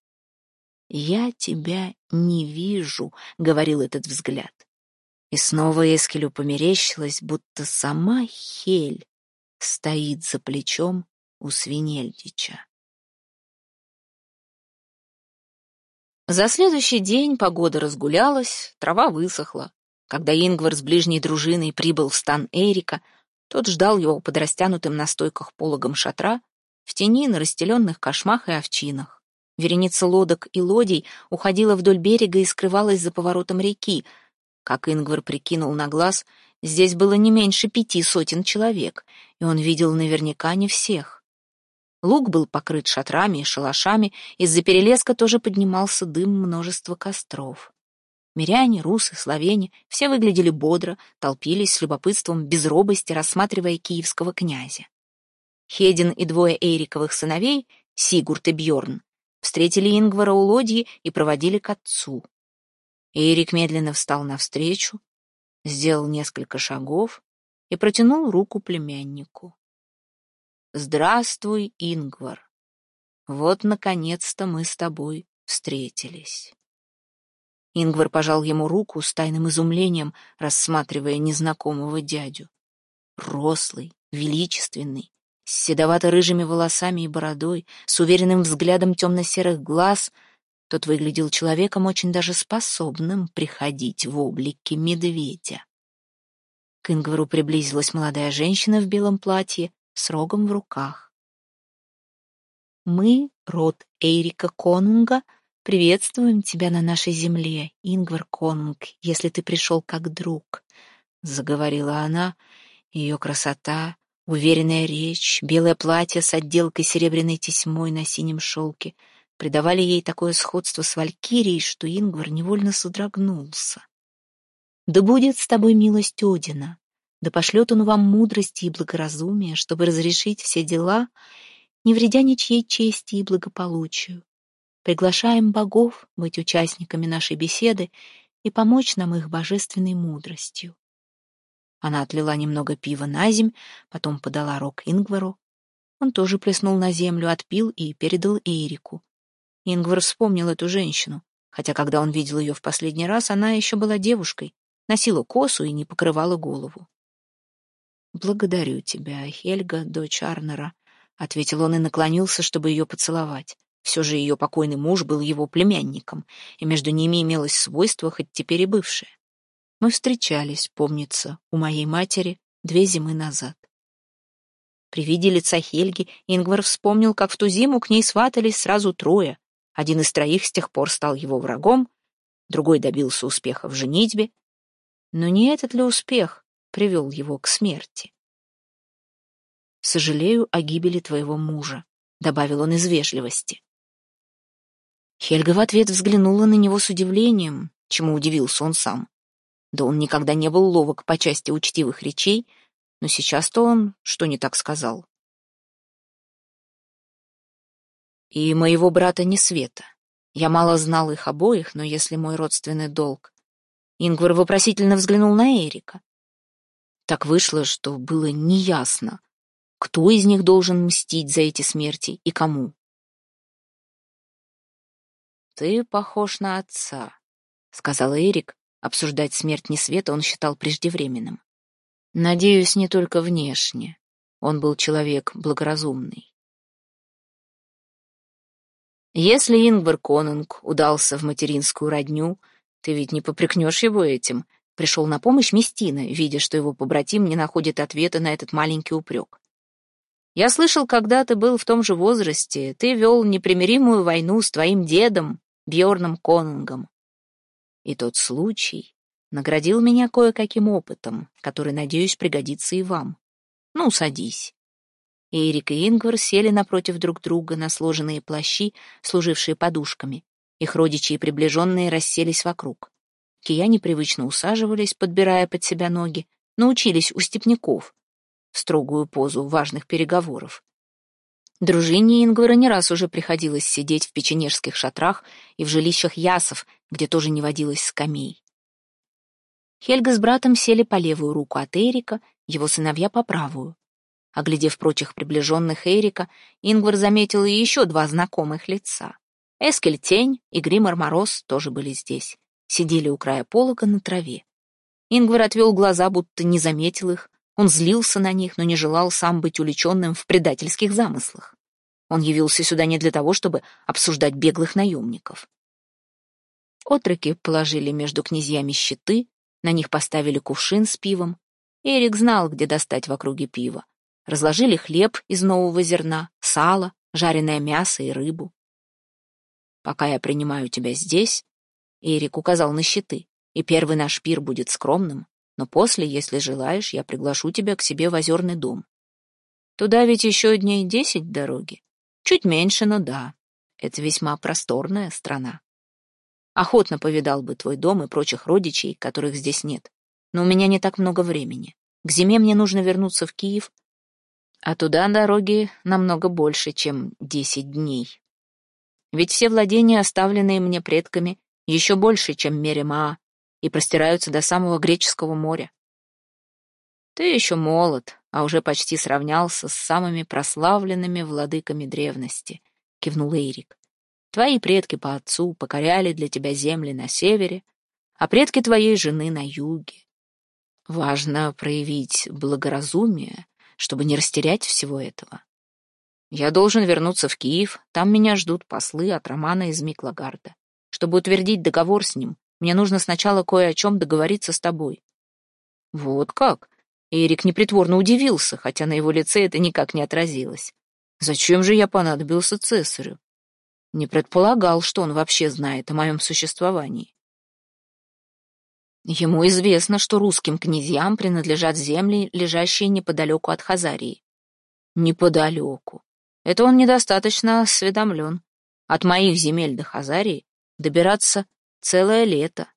«Я тебя не вижу», — говорил этот взгляд. И снова Эскелю померещилось, будто сама Хель стоит за плечом у Свинельдича. За следующий день погода разгулялась, трава высохла, когда Ингвар с ближней дружиной прибыл в стан Эрика, тот ждал его под растянутым на стойках пологом шатра, в тени на расстеленных кошмах и овчинах. Вереница лодок и лодей уходила вдоль берега и скрывалась за поворотом реки. Как Ингвар прикинул на глаз, здесь было не меньше пяти сотен человек, и он видел наверняка не всех. Луг был покрыт шатрами и шалашами, из-за перелеска тоже поднимался дым множества костров. Миряне, русы, словени — все выглядели бодро, толпились с любопытством, без робости, рассматривая киевского князя. Хедин и двое Эйриковых сыновей, Сигурд и Бьорн, встретили Ингвара у лодьи и проводили к отцу. Эйрик медленно встал навстречу, сделал несколько шагов и протянул руку племяннику. «Здравствуй, Ингвар! Вот, наконец-то, мы с тобой встретились». Ингвар пожал ему руку с тайным изумлением, рассматривая незнакомого дядю. Рослый, величественный, с седовато-рыжими волосами и бородой, с уверенным взглядом темно-серых глаз, тот выглядел человеком, очень даже способным приходить в облике медведя. К Ингвару приблизилась молодая женщина в белом платье с рогом в руках. «Мы, род Эйрика Конунга, «Приветствуем тебя на нашей земле, Ингвар Конунг, если ты пришел как друг», — заговорила она. Ее красота, уверенная речь, белое платье с отделкой серебряной тесьмой на синем шелке придавали ей такое сходство с Валькирией, что Ингвар невольно содрогнулся. «Да будет с тобой милость Одина, да пошлет он вам мудрости и благоразумия, чтобы разрешить все дела, не вредя ничьей чести и благополучию. Приглашаем богов быть участниками нашей беседы и помочь нам их божественной мудростью. Она отлила немного пива на земь, потом подала рог Ингвару. Он тоже плеснул на землю, отпил и передал Эрику. Ингвар вспомнил эту женщину, хотя когда он видел ее в последний раз, она еще была девушкой, носила косу и не покрывала голову. «Благодарю тебя, Хельга, дочь Арнера», — ответил он и наклонился, чтобы ее поцеловать. Все же ее покойный муж был его племянником, и между ними имелось свойство, хоть теперь и бывшее. Мы встречались, помнится, у моей матери две зимы назад. При виде лица Хельги Ингвар вспомнил, как в ту зиму к ней сватались сразу трое. Один из троих с тех пор стал его врагом, другой добился успеха в женитьбе. Но не этот ли успех привел его к смерти? сожалею о гибели твоего мужа», — добавил он из вежливости. Хельга в ответ взглянула на него с удивлением, чему удивился он сам. Да он никогда не был ловок по части учтивых речей, но сейчас-то он что не так сказал. И моего брата не света. Я мало знал их обоих, но если мой родственный долг... Ингвар вопросительно взглянул на Эрика. Так вышло, что было неясно, кто из них должен мстить за эти смерти и кому. «Ты похож на отца», — сказал Эрик. Обсуждать смерть Несвета он считал преждевременным. «Надеюсь, не только внешне. Он был человек благоразумный». «Если Ингвар Конунг удался в материнскую родню, ты ведь не попрекнешь его этим», — пришел на помощь Местина, видя, что его побратим не находит ответа на этот маленький упрек. «Я слышал, когда ты был в том же возрасте, ты вел непримиримую войну с твоим дедом, Бьорном Конунгом. И тот случай наградил меня кое-каким опытом, который, надеюсь, пригодится и вам. Ну, садись. Эрик и Ингвар сели напротив друг друга на сложенные плащи, служившие подушками. Их родичи и приближенные расселись вокруг. Кияне привычно усаживались, подбирая под себя ноги, научились у степняков. Строгую позу важных переговоров. Дружине Ингвара не раз уже приходилось сидеть в печенежских шатрах и в жилищах ясов, где тоже не водилось скамей. Хельга с братом сели по левую руку от Эрика, его сыновья по правую. Оглядев прочих приближенных Эрика, Ингвар заметил еще два знакомых лица. Эскель Тень и Гримор Мороз тоже были здесь, сидели у края полога на траве. Ингвар отвел глаза, будто не заметил их, он злился на них, но не желал сам быть увлеченным в предательских замыслах. Он явился сюда не для того, чтобы обсуждать беглых наемников. Отроки положили между князьями щиты, на них поставили кувшин с пивом. Эрик знал, где достать в округе пива. Разложили хлеб из нового зерна, сало, жареное мясо и рыбу. «Пока я принимаю тебя здесь», — Эрик указал на щиты, «и первый наш пир будет скромным, но после, если желаешь, я приглашу тебя к себе в озерный дом. Туда ведь еще дней десять дороги. Чуть меньше, но да. Это весьма просторная страна. Охотно повидал бы твой дом и прочих родичей, которых здесь нет. Но у меня не так много времени. К зиме мне нужно вернуться в Киев, а туда дороги намного больше, чем десять дней. Ведь все владения, оставленные мне предками, еще больше, чем Меремаа, и простираются до самого Греческого моря. Ты еще молод, а уже почти сравнялся с самыми прославленными владыками древности, кивнул Эйрик. Твои предки по отцу покоряли для тебя земли на севере, а предки твоей жены на юге. Важно проявить благоразумие, чтобы не растерять всего этого. Я должен вернуться в Киев, там меня ждут послы от Романа из Миклагарда. Чтобы утвердить договор с ним, мне нужно сначала кое о чем договориться с тобой». «Вот как?» Эрик непритворно удивился, хотя на его лице это никак не отразилось. «Зачем же я понадобился цесарю?» Не предполагал, что он вообще знает о моем существовании. Ему известно, что русским князьям принадлежат земли, лежащие неподалеку от Хазарии. Неподалеку. Это он недостаточно осведомлен. От моих земель до Хазарии добираться Целое лето.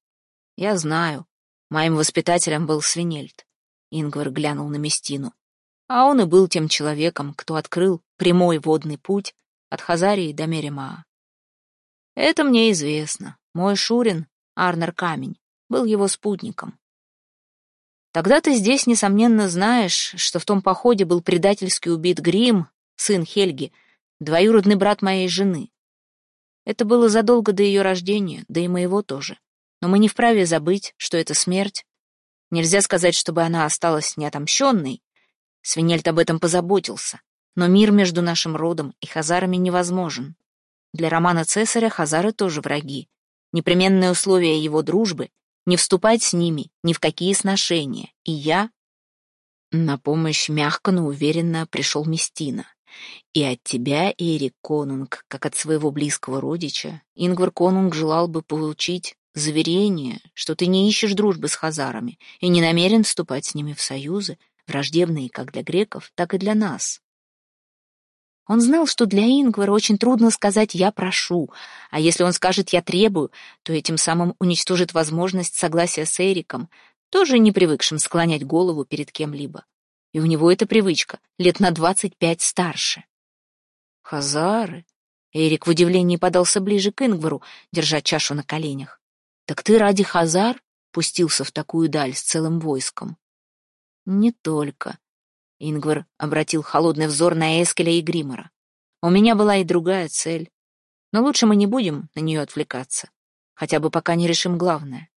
Я знаю. Моим воспитателем был Свинельд. Ингвар глянул на Местину. А он и был тем человеком, кто открыл прямой водный путь от Хазарии до Меремаа. Это мне известно. Мой Шурин, Арнер Камень, был его спутником. Тогда ты здесь, несомненно, знаешь, что в том походе был предательски убит Грим, сын Хельги, двоюродный брат моей жены. Это было задолго до ее рождения, да и моего тоже. Но мы не вправе забыть, что это смерть. Нельзя сказать, чтобы она осталась неотомщенной. Свинельд об этом позаботился. Но мир между нашим родом и хазарами невозможен. Для романа Цесаря хазары тоже враги. Непременное условие его дружбы — не вступать с ними ни в какие сношения. И я... На помощь мягко, но уверенно пришел Местина. И от тебя, Эрик Конунг, как от своего близкого родича, Ингвар Конунг желал бы получить заверение, что ты не ищешь дружбы с хазарами и не намерен вступать с ними в союзы, враждебные как для греков, так и для нас. Он знал, что для Ингвара очень трудно сказать «я прошу», а если он скажет «я требую», то этим самым уничтожит возможность согласия с Эриком, тоже не привыкшим склонять голову перед кем-либо. И у него эта привычка лет на двадцать пять старше. Хазары. Эрик в удивлении подался ближе к Ингвару, держа чашу на коленях. Так ты ради Хазар пустился в такую даль с целым войском? Не только. Ингвар обратил холодный взор на Эскеля и Гримора. У меня была и другая цель. Но лучше мы не будем на нее отвлекаться. Хотя бы пока не решим главное.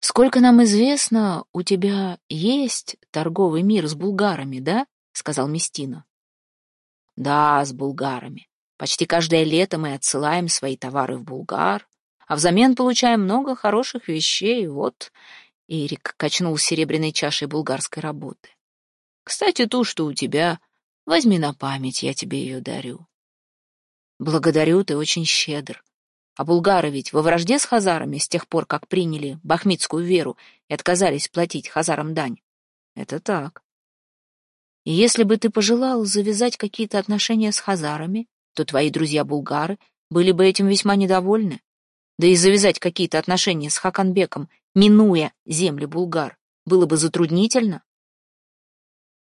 «Сколько нам известно, у тебя есть торговый мир с булгарами, да?» — сказал Местина. Да, с булгарами. Почти каждое лето мы отсылаем свои товары в Булгар, а взамен получаем много хороших вещей. Вот, Эрик качнул серебряной чашей булгарской работы. Кстати, ту, что у тебя, возьми на память, я тебе ее дарю. Благодарю, ты очень щедр. А булгары ведь во вражде с хазарами с тех пор, как приняли бахмитскую веру и отказались платить хазарам дань. Это так. И если бы ты пожелал завязать какие-то отношения с хазарами, то твои друзья-булгары были бы этим весьма недовольны. Да и завязать какие-то отношения с Хаканбеком, минуя земли булгар, было бы затруднительно.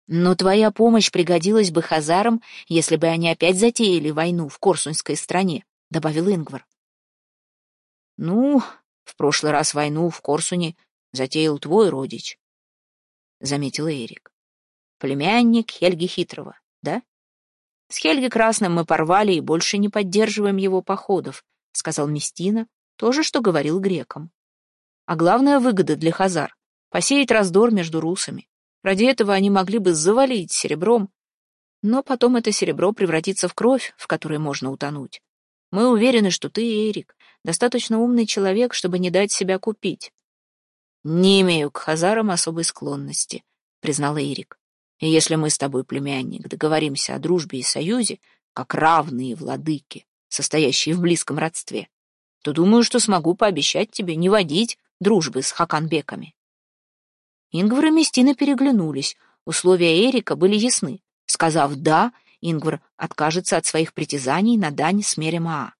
Но твоя помощь пригодилась бы хазарам, если бы они опять затеяли войну в Корсунской стране, — добавил Ингвар. Ну, в прошлый раз войну в Корсуне затеял твой родич, — заметил Эрик. Племянник Хельги Хитрого, да? С Хельги Красным мы порвали и больше не поддерживаем его походов, сказал Местина, то же, что говорил грекам. А главная выгода для хазар — посеять раздор между русами. Ради этого они могли бы завалить серебром, но потом это серебро превратится в кровь, в которой можно утонуть. Мы уверены, что ты, Эрик, достаточно умный человек, чтобы не дать себя купить. Не имею к хазарам особой склонности, признал Эрик. И если мы с тобой, племянник, договоримся о дружбе и союзе, как равные владыки, состоящие в близком родстве, то думаю, что смогу пообещать тебе не водить дружбы с хаканбеками. Ингвар и Местина переглянулись. Условия Эрика были ясны. Сказав «да», Ингвар откажется от своих притязаний на дань с Меремаа.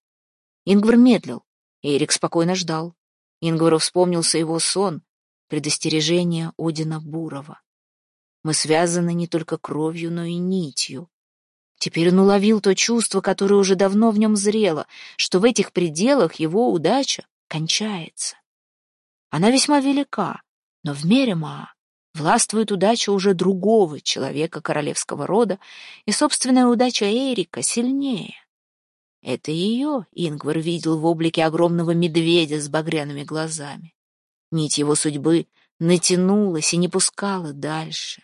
Ингвар медлил. Эрик спокойно ждал. Ингвару вспомнился его сон, предостережение Одина Бурова. Мы связаны не только кровью, но и нитью. Теперь он уловил то чувство, которое уже давно в нем зрело, что в этих пределах его удача кончается. Она весьма велика, но в Мерема властвует удача уже другого человека королевского рода, и собственная удача Эрика сильнее. Это ее Ингвар видел в облике огромного медведя с багряными глазами. Нить его судьбы натянулась и не пускала дальше.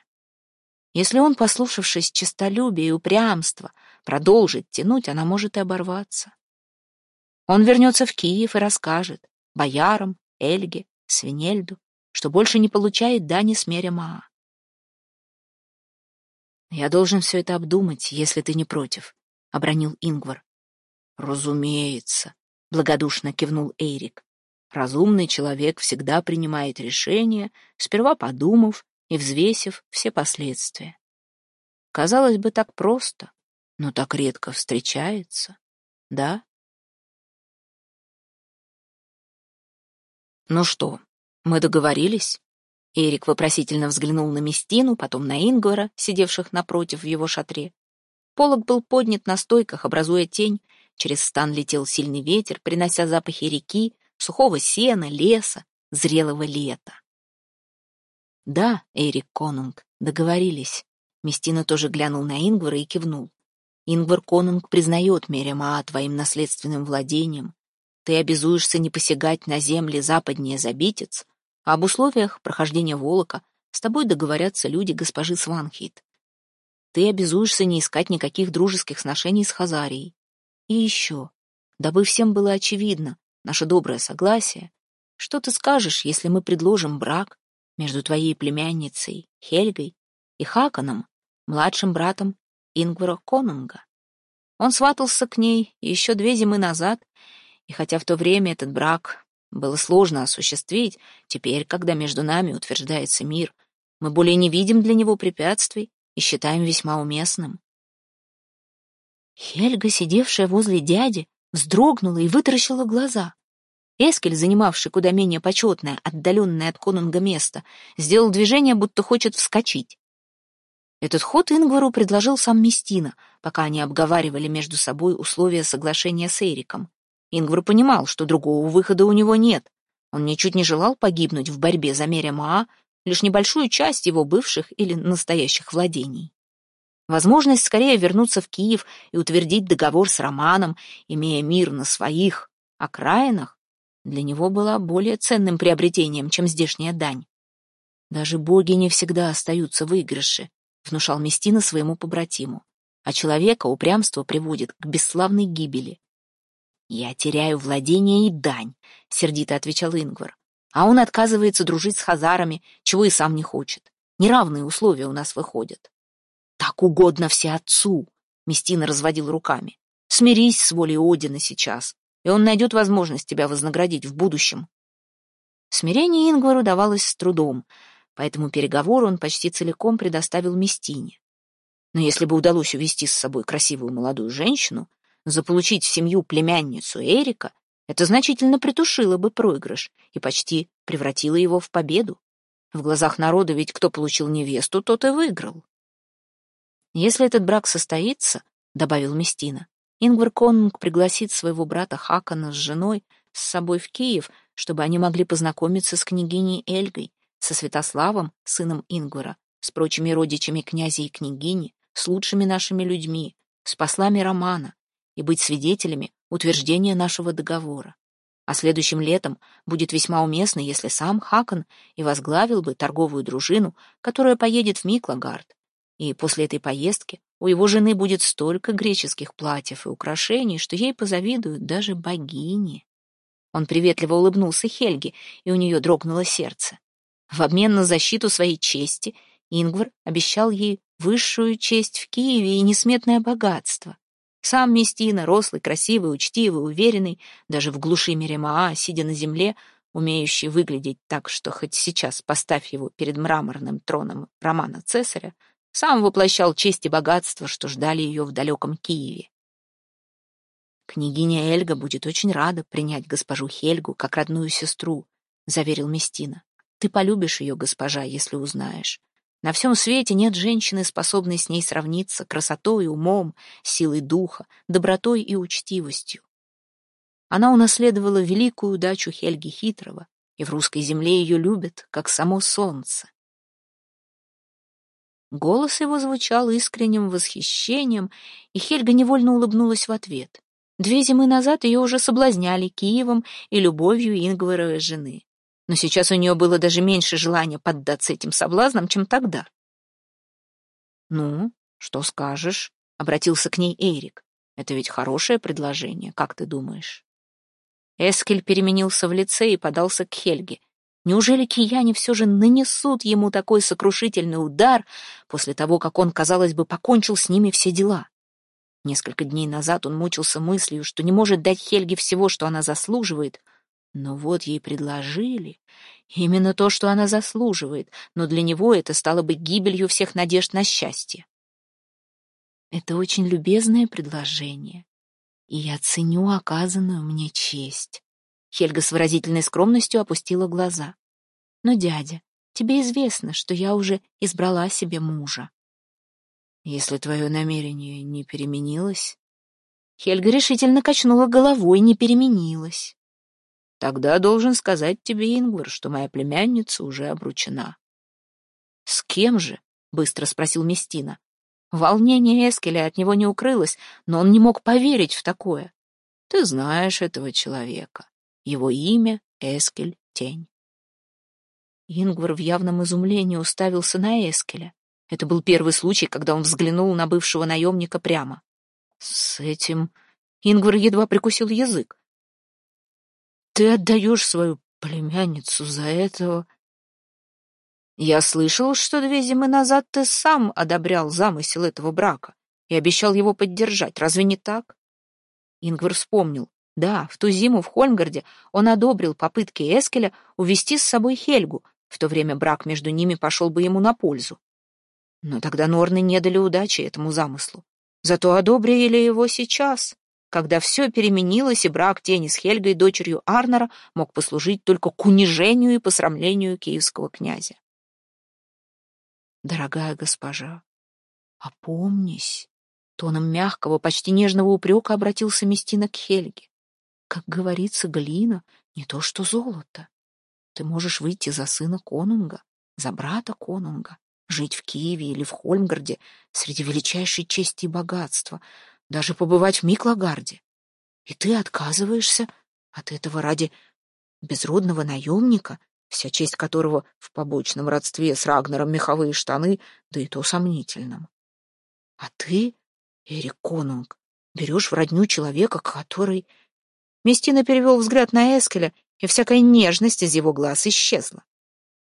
Если он, послушавшись честолюбия и упрямства, продолжит тянуть, она может и оборваться. Он вернется в Киев и расскажет боярам, Эльге, Свинельду, что больше не получает дани с Мерема. «Я должен все это обдумать, если ты не против», — обронил Ингвар. «Разумеется», — благодушно кивнул Эйрик. «Разумный человек всегда принимает решение, сперва подумав и взвесив все последствия. Казалось бы, так просто, но так редко встречается, да? Ну что, мы договорились? Эрик вопросительно взглянул на Местину, потом на Ингвара, сидевших напротив в его шатре. Полог был поднят на стойках, образуя тень. Через стан летел сильный ветер, принося запахи реки, сухого сена, леса, зрелого лета. «Да, Эрик Конунг, договорились». Местина тоже глянул на Ингвара и кивнул. «Ингвар Конунг признает Меремаа твоим наследственным владением. Ты обязуешься не посягать на земли западнее Забитец, а об условиях прохождения Волока с тобой договорятся люди госпожи Сванхит. Ты обязуешься не искать никаких дружеских сношений с Хазарией. И еще, дабы всем было очевидно наше доброе согласие, что ты скажешь, если мы предложим брак между твоей племянницей Хельгой и Хаканом, младшим братом Ингвара Конунга. Он сватался к ней еще две зимы назад, и хотя в то время этот брак было сложно осуществить, теперь, когда между нами утверждается мир, Мы более не видим для него препятствий и считаем весьма уместным. Хельга, сидевшая возле дяди, вздрогнула и вытаращила глаза. Эскель, занимавший куда менее почетное, отдаленное от конунга место, сделал движение, будто хочет вскочить. Этот ход Ингвару предложил сам Местина, пока они обговаривали между собой условия соглашения с Эриком. Ингвар понимал, что другого выхода у него нет. Он ничуть не желал погибнуть в борьбе за Меремаа, лишь небольшую часть его бывших или настоящих владений. Возможность скорее вернуться в Киев и утвердить договор с Романом, имея мир на своих окраинах, для него была более ценным приобретением, чем здешняя дань. «Даже боги не всегда остаются в выигрыше», — внушал Местина своему побратиму. «А человека упрямство приводит к бесславной гибели». «Я теряю владение и дань», — сердито отвечал Ингвар. «А он отказывается дружить с хазарами, чего и сам не хочет. Неравные условия у нас выходят». «Так угодно все отцу», — Местина разводил руками. «Смирись с волей Одина сейчас и он найдет возможность тебя вознаградить в будущем. Смирение Ингвару давалось с трудом, поэтому переговор он почти целиком предоставил Местине. Но если бы удалось увести с собой красивую молодую женщину, заполучить в семью племянницу Эрика, это значительно притушило бы проигрыш и почти превратило его в победу. В глазах народа ведь кто получил невесту, тот и выиграл. «Если этот брак состоится, — добавил Местина, Ингвар Конунг пригласит своего брата Хакана с женой с собой в Киев, чтобы они могли познакомиться с княгиней Эльгой, со Святославом, сыном Ингвара, с прочими родичами князя и княгини, с лучшими нашими людьми, с послами Романа и быть свидетелями утверждения нашего договора. А следующим летом будет весьма уместно, если сам Хакон и возглавил бы торговую дружину, которая поедет в Миклагард. И после этой поездки у его жены будет столько греческих платьев и украшений, что ей позавидуют даже богини. Он приветливо улыбнулся Хельге, и у нее дрогнуло сердце. В обмен на защиту своей чести Ингвар обещал ей высшую честь в Киеве и несметное богатство. Сам Местина, рослый, красивый, учтивый, уверенный, даже в глуши Меремаа, сидя на земле, умеющий выглядеть так, что хоть сейчас поставь его перед мраморным троном Романа Цесаря, сам воплощал честь и богатство, что ждали ее в далеком Киеве. «Княгиня Эльга будет очень рада принять госпожу Хельгу как родную сестру», — заверил Местина. «Ты полюбишь ее, госпожа, если узнаешь. На всем свете нет женщины, способной с ней сравниться красотой умом, силой духа, добротой и учтивостью. Она унаследовала великую удачу Хельги Хитрого, и в русской земле ее любят, как само солнце. Голос его звучал искренним восхищением, и Хельга невольно улыбнулась в ответ. Две зимы назад ее уже соблазняли Киевом и любовью Ингваровой жены. Но сейчас у нее было даже меньше желания поддаться этим соблазнам, чем тогда. «Ну, что скажешь?» — обратился к ней Эрик. «Это ведь хорошее предложение, как ты думаешь?» Эскель переменился в лице и подался к Хельге. Неужели кияне все же нанесут ему такой сокрушительный удар после того, как он, казалось бы, покончил с ними все дела? Несколько дней назад он мучился мыслью, что не может дать Хельге всего, что она заслуживает. Но вот ей предложили именно то, что она заслуживает, но для него это стало бы гибелью всех надежд на счастье. Это очень любезное предложение, и я ценю оказанную мне честь. Хельга с выразительной скромностью опустила глаза. «Но, дядя, тебе известно, что я уже избрала себе мужа». «Если твое намерение не переменилось...» Хельга решительно качнула головой, не переменилась. «Тогда должен сказать тебе, Ингвар, что моя племянница уже обручена». «С кем же?» — быстро спросил Местина. Волнение Эскеля от него не укрылось, но он не мог поверить в такое. «Ты знаешь этого человека. Его имя — Эскель Тень. Ингвар в явном изумлении уставился на Эскеля. Это был первый случай, когда он взглянул на бывшего наемника прямо. С этим Ингвар едва прикусил язык. «Ты отдаешь свою племянницу за этого...» «Я слышал, что две зимы назад ты сам одобрял замысел этого брака и обещал его поддержать. Разве не так?» Ингвар вспомнил. Да, в ту зиму в Хольмгарде он одобрил попытки Эскеля увести с собой Хельгу, В то время брак между ними пошел бы ему на пользу. Но тогда Норны не дали удачи этому замыслу. Зато одобрили его сейчас, когда все переменилось, и брак Тени с Хельгой, дочерью Арнера, мог послужить только к унижению и посрамлению киевского князя. «Дорогая госпожа, опомнись!» Тоном мягкого, почти нежного упрека обратился Местина к Хельге. «Как говорится, глина — не то что золото. Ты можешь выйти за сына конунга, за брата конунга, жить в Киеве или в Хольмгарде среди величайшей чести и богатства, даже побывать в Миклагарде. И ты отказываешься от этого ради безродного наемника, вся честь которого в побочном родстве с Рагнером меховые штаны, да и то сомнительным. А ты, Эрик Конунг, берешь в родню человека, который... Местина перевел взгляд на Эскеля, и всякая нежность из его глаз исчезла.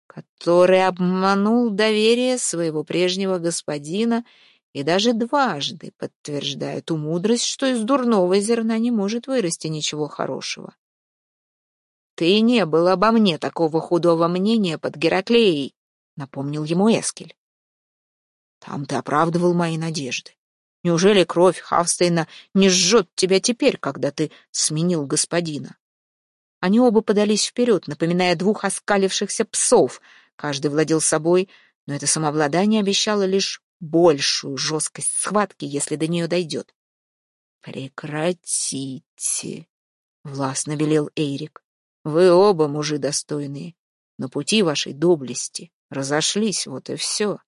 Который обманул доверие своего прежнего господина и даже дважды подтверждая ту мудрость, что из дурного зерна не может вырасти ничего хорошего. «Ты не был обо мне такого худого мнения под Гераклеей», — напомнил ему Эскель. «Там ты оправдывал мои надежды. Неужели кровь Хавстейна не жжет тебя теперь, когда ты сменил господина?» Они оба подались вперед, напоминая двух оскалившихся псов. Каждый владел собой, но это самообладание обещало лишь большую жесткость схватки, если до нее дойдет. «Прекратите!» — властно велел Эйрик. «Вы оба мужи достойные, но пути вашей доблести разошлись, вот и все.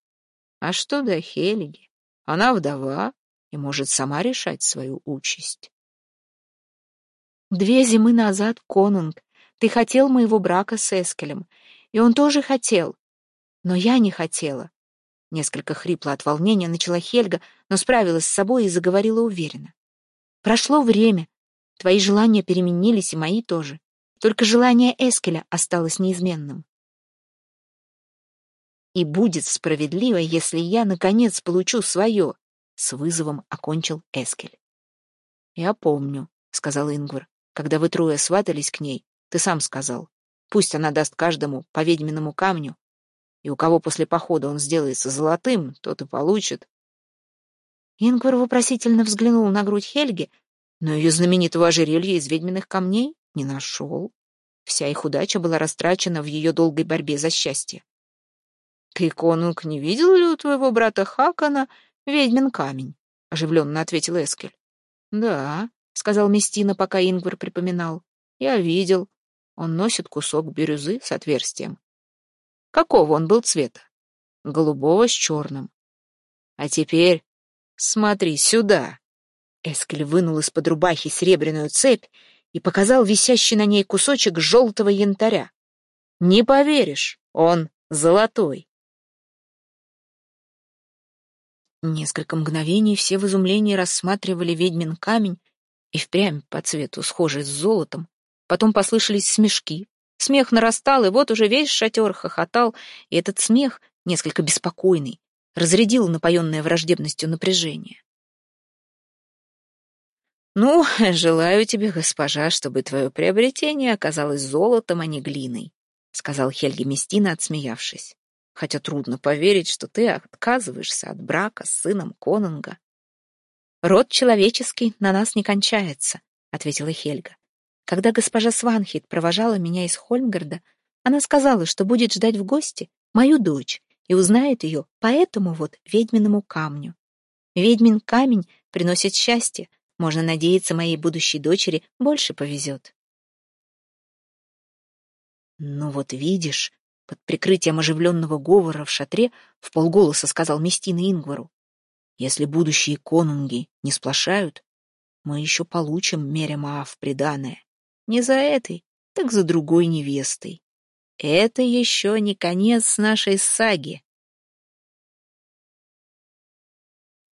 А что до Хелиги? Она вдова и может сама решать свою участь». «Две зимы назад, Конунг, ты хотел моего брака с Эскелем, и он тоже хотел, но я не хотела. Несколько хрипло от волнения начала Хельга, но справилась с собой и заговорила уверенно. «Прошло время. Твои желания переменились, и мои тоже. Только желание Эскеля осталось неизменным. И будет справедливо, если я, наконец, получу свое», — с вызовом окончил Эскель. «Я помню», — сказал Ингвар, — «когда вы трое сватались к ней, ты сам сказал. Пусть она даст каждому по ведьминому камню, и у кого после похода он сделается золотым, тот и получит. Ингвар вопросительно взглянул на грудь Хельги, но ее знаменитого ожерелья из ведьминых камней не нашел. Вся их удача была растрачена в ее долгой борьбе за счастье. — Ты, конунг, не видел ли у твоего брата Хакана ведьмин камень? — оживленно ответил Эскель. — Да, — сказал Местина, пока Ингвар припоминал. — Я видел. Он носит кусок бирюзы с отверстием. Какого он был цвета? Голубого с черным. А теперь смотри сюда. Эскель вынул из-под рубахи серебряную цепь и показал висящий на ней кусочек желтого янтаря. Не поверишь, он золотой. Несколько мгновений все в изумлении рассматривали ведьмин камень и впрямь по цвету схожий с золотом. Потом послышались смешки, Смех нарастал, и вот уже весь шатер хохотал, и этот смех, несколько беспокойный, разрядил напоенное враждебностью напряжение. «Ну, желаю тебе, госпожа, чтобы твое приобретение оказалось золотом, а не глиной», сказал Хельги Местина, отсмеявшись. «Хотя трудно поверить, что ты отказываешься от брака с сыном Конунга». «Род человеческий на нас не кончается», — ответила Хельга. Когда госпожа Сванхит провожала меня из Хольмгарда, она сказала, что будет ждать в гости мою дочь и узнает ее по этому вот ведьминому камню. Ведьмин камень приносит счастье, можно надеяться, моей будущей дочери больше повезет. «Ну вот видишь», — под прикрытием оживленного говора в шатре в полголоса сказал Местина Ингвару, «если будущие конунги не сплошают, мы еще получим Мерема в приданое. Не за этой, так за другой невестой. Это еще не конец нашей саги.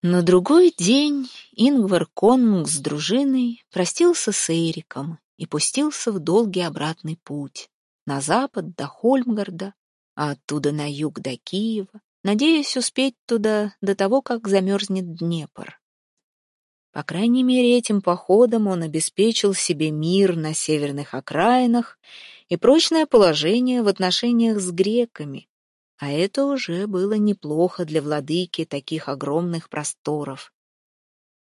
На другой день Ингвар Конунг с дружиной простился с Эриком и пустился в долгий обратный путь. На запад до Хольмгарда, а оттуда на юг до Киева, надеясь успеть туда до того, как замерзнет Днепр. По крайней мере, этим походом он обеспечил себе мир на северных окраинах и прочное положение в отношениях с греками, а это уже было неплохо для владыки таких огромных просторов.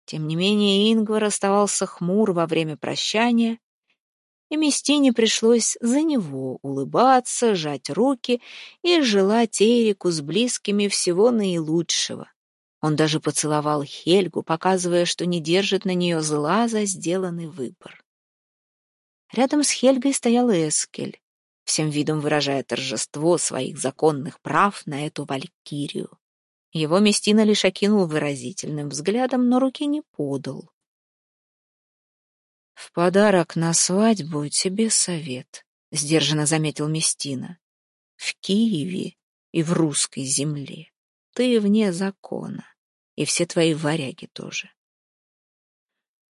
Тем не менее Ингвар оставался хмур во время прощания, и Местине пришлось за него улыбаться, жать руки и желать Эрику с близкими всего наилучшего. Он даже поцеловал Хельгу, показывая, что не держит на нее зла за сделанный выбор. Рядом с Хельгой стоял Эскель, всем видом выражая торжество своих законных прав на эту валькирию. Его Местина лишь окинул выразительным взглядом, но руки не подал. «В подарок на свадьбу тебе совет», — сдержанно заметил Местина. «В Киеве и в русской земле ты вне закона, и все твои варяги тоже».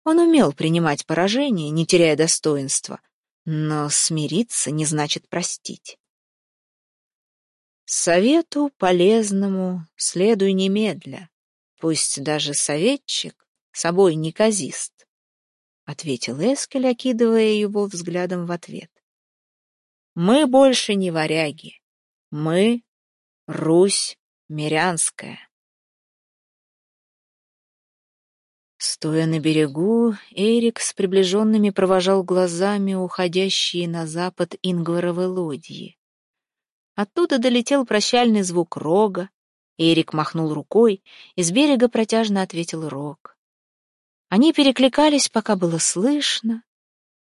Он умел принимать поражение, не теряя достоинства, но смириться не значит простить. Совету полезному следуй немедля, пусть даже советчик собой неказист, — ответил Эскель, окидывая его взглядом в ответ. Мы больше не варяги, мы — Русь мирянская. Стоя на берегу, Эрик с приближенными провожал глазами уходящие на запад Ингваровы лодьи. Оттуда долетел прощальный звук рога. Эрик махнул рукой, и с берега протяжно ответил рог. Они перекликались, пока было слышно.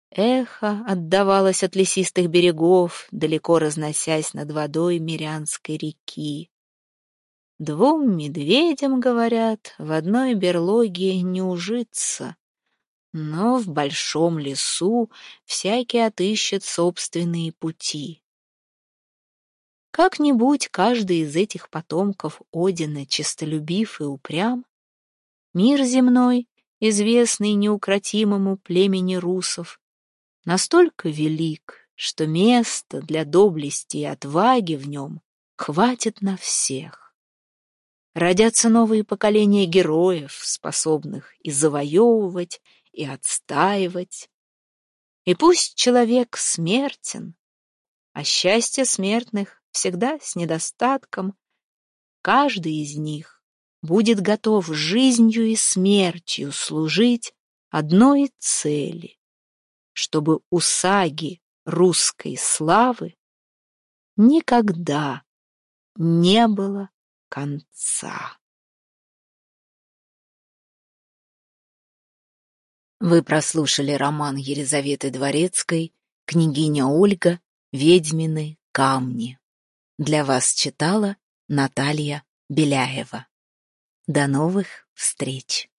Эхо отдавалось от лесистых берегов, далеко разносясь над водой Мирянской реки. Двум медведям, говорят, в одной берлоге не ужиться, но в большом лесу всякий отыщет собственные пути. Как-нибудь каждый из этих потомков Одина честолюбив и упрям, мир земной, известный неукротимому племени русов, настолько велик, что места для доблести и отваги в нем хватит на всех. Родятся новые поколения героев, способных и завоевывать, и отстаивать. И пусть человек смертен, а счастье смертных всегда с недостатком, каждый из них будет готов жизнью и смертью служить одной цели, чтобы у саги русской славы никогда не было конца. Вы прослушали роман Елизаветы Дворецкой «Княгиня Ольга. Ведьмины камни». Для вас читала Наталья Беляева. До новых встреч!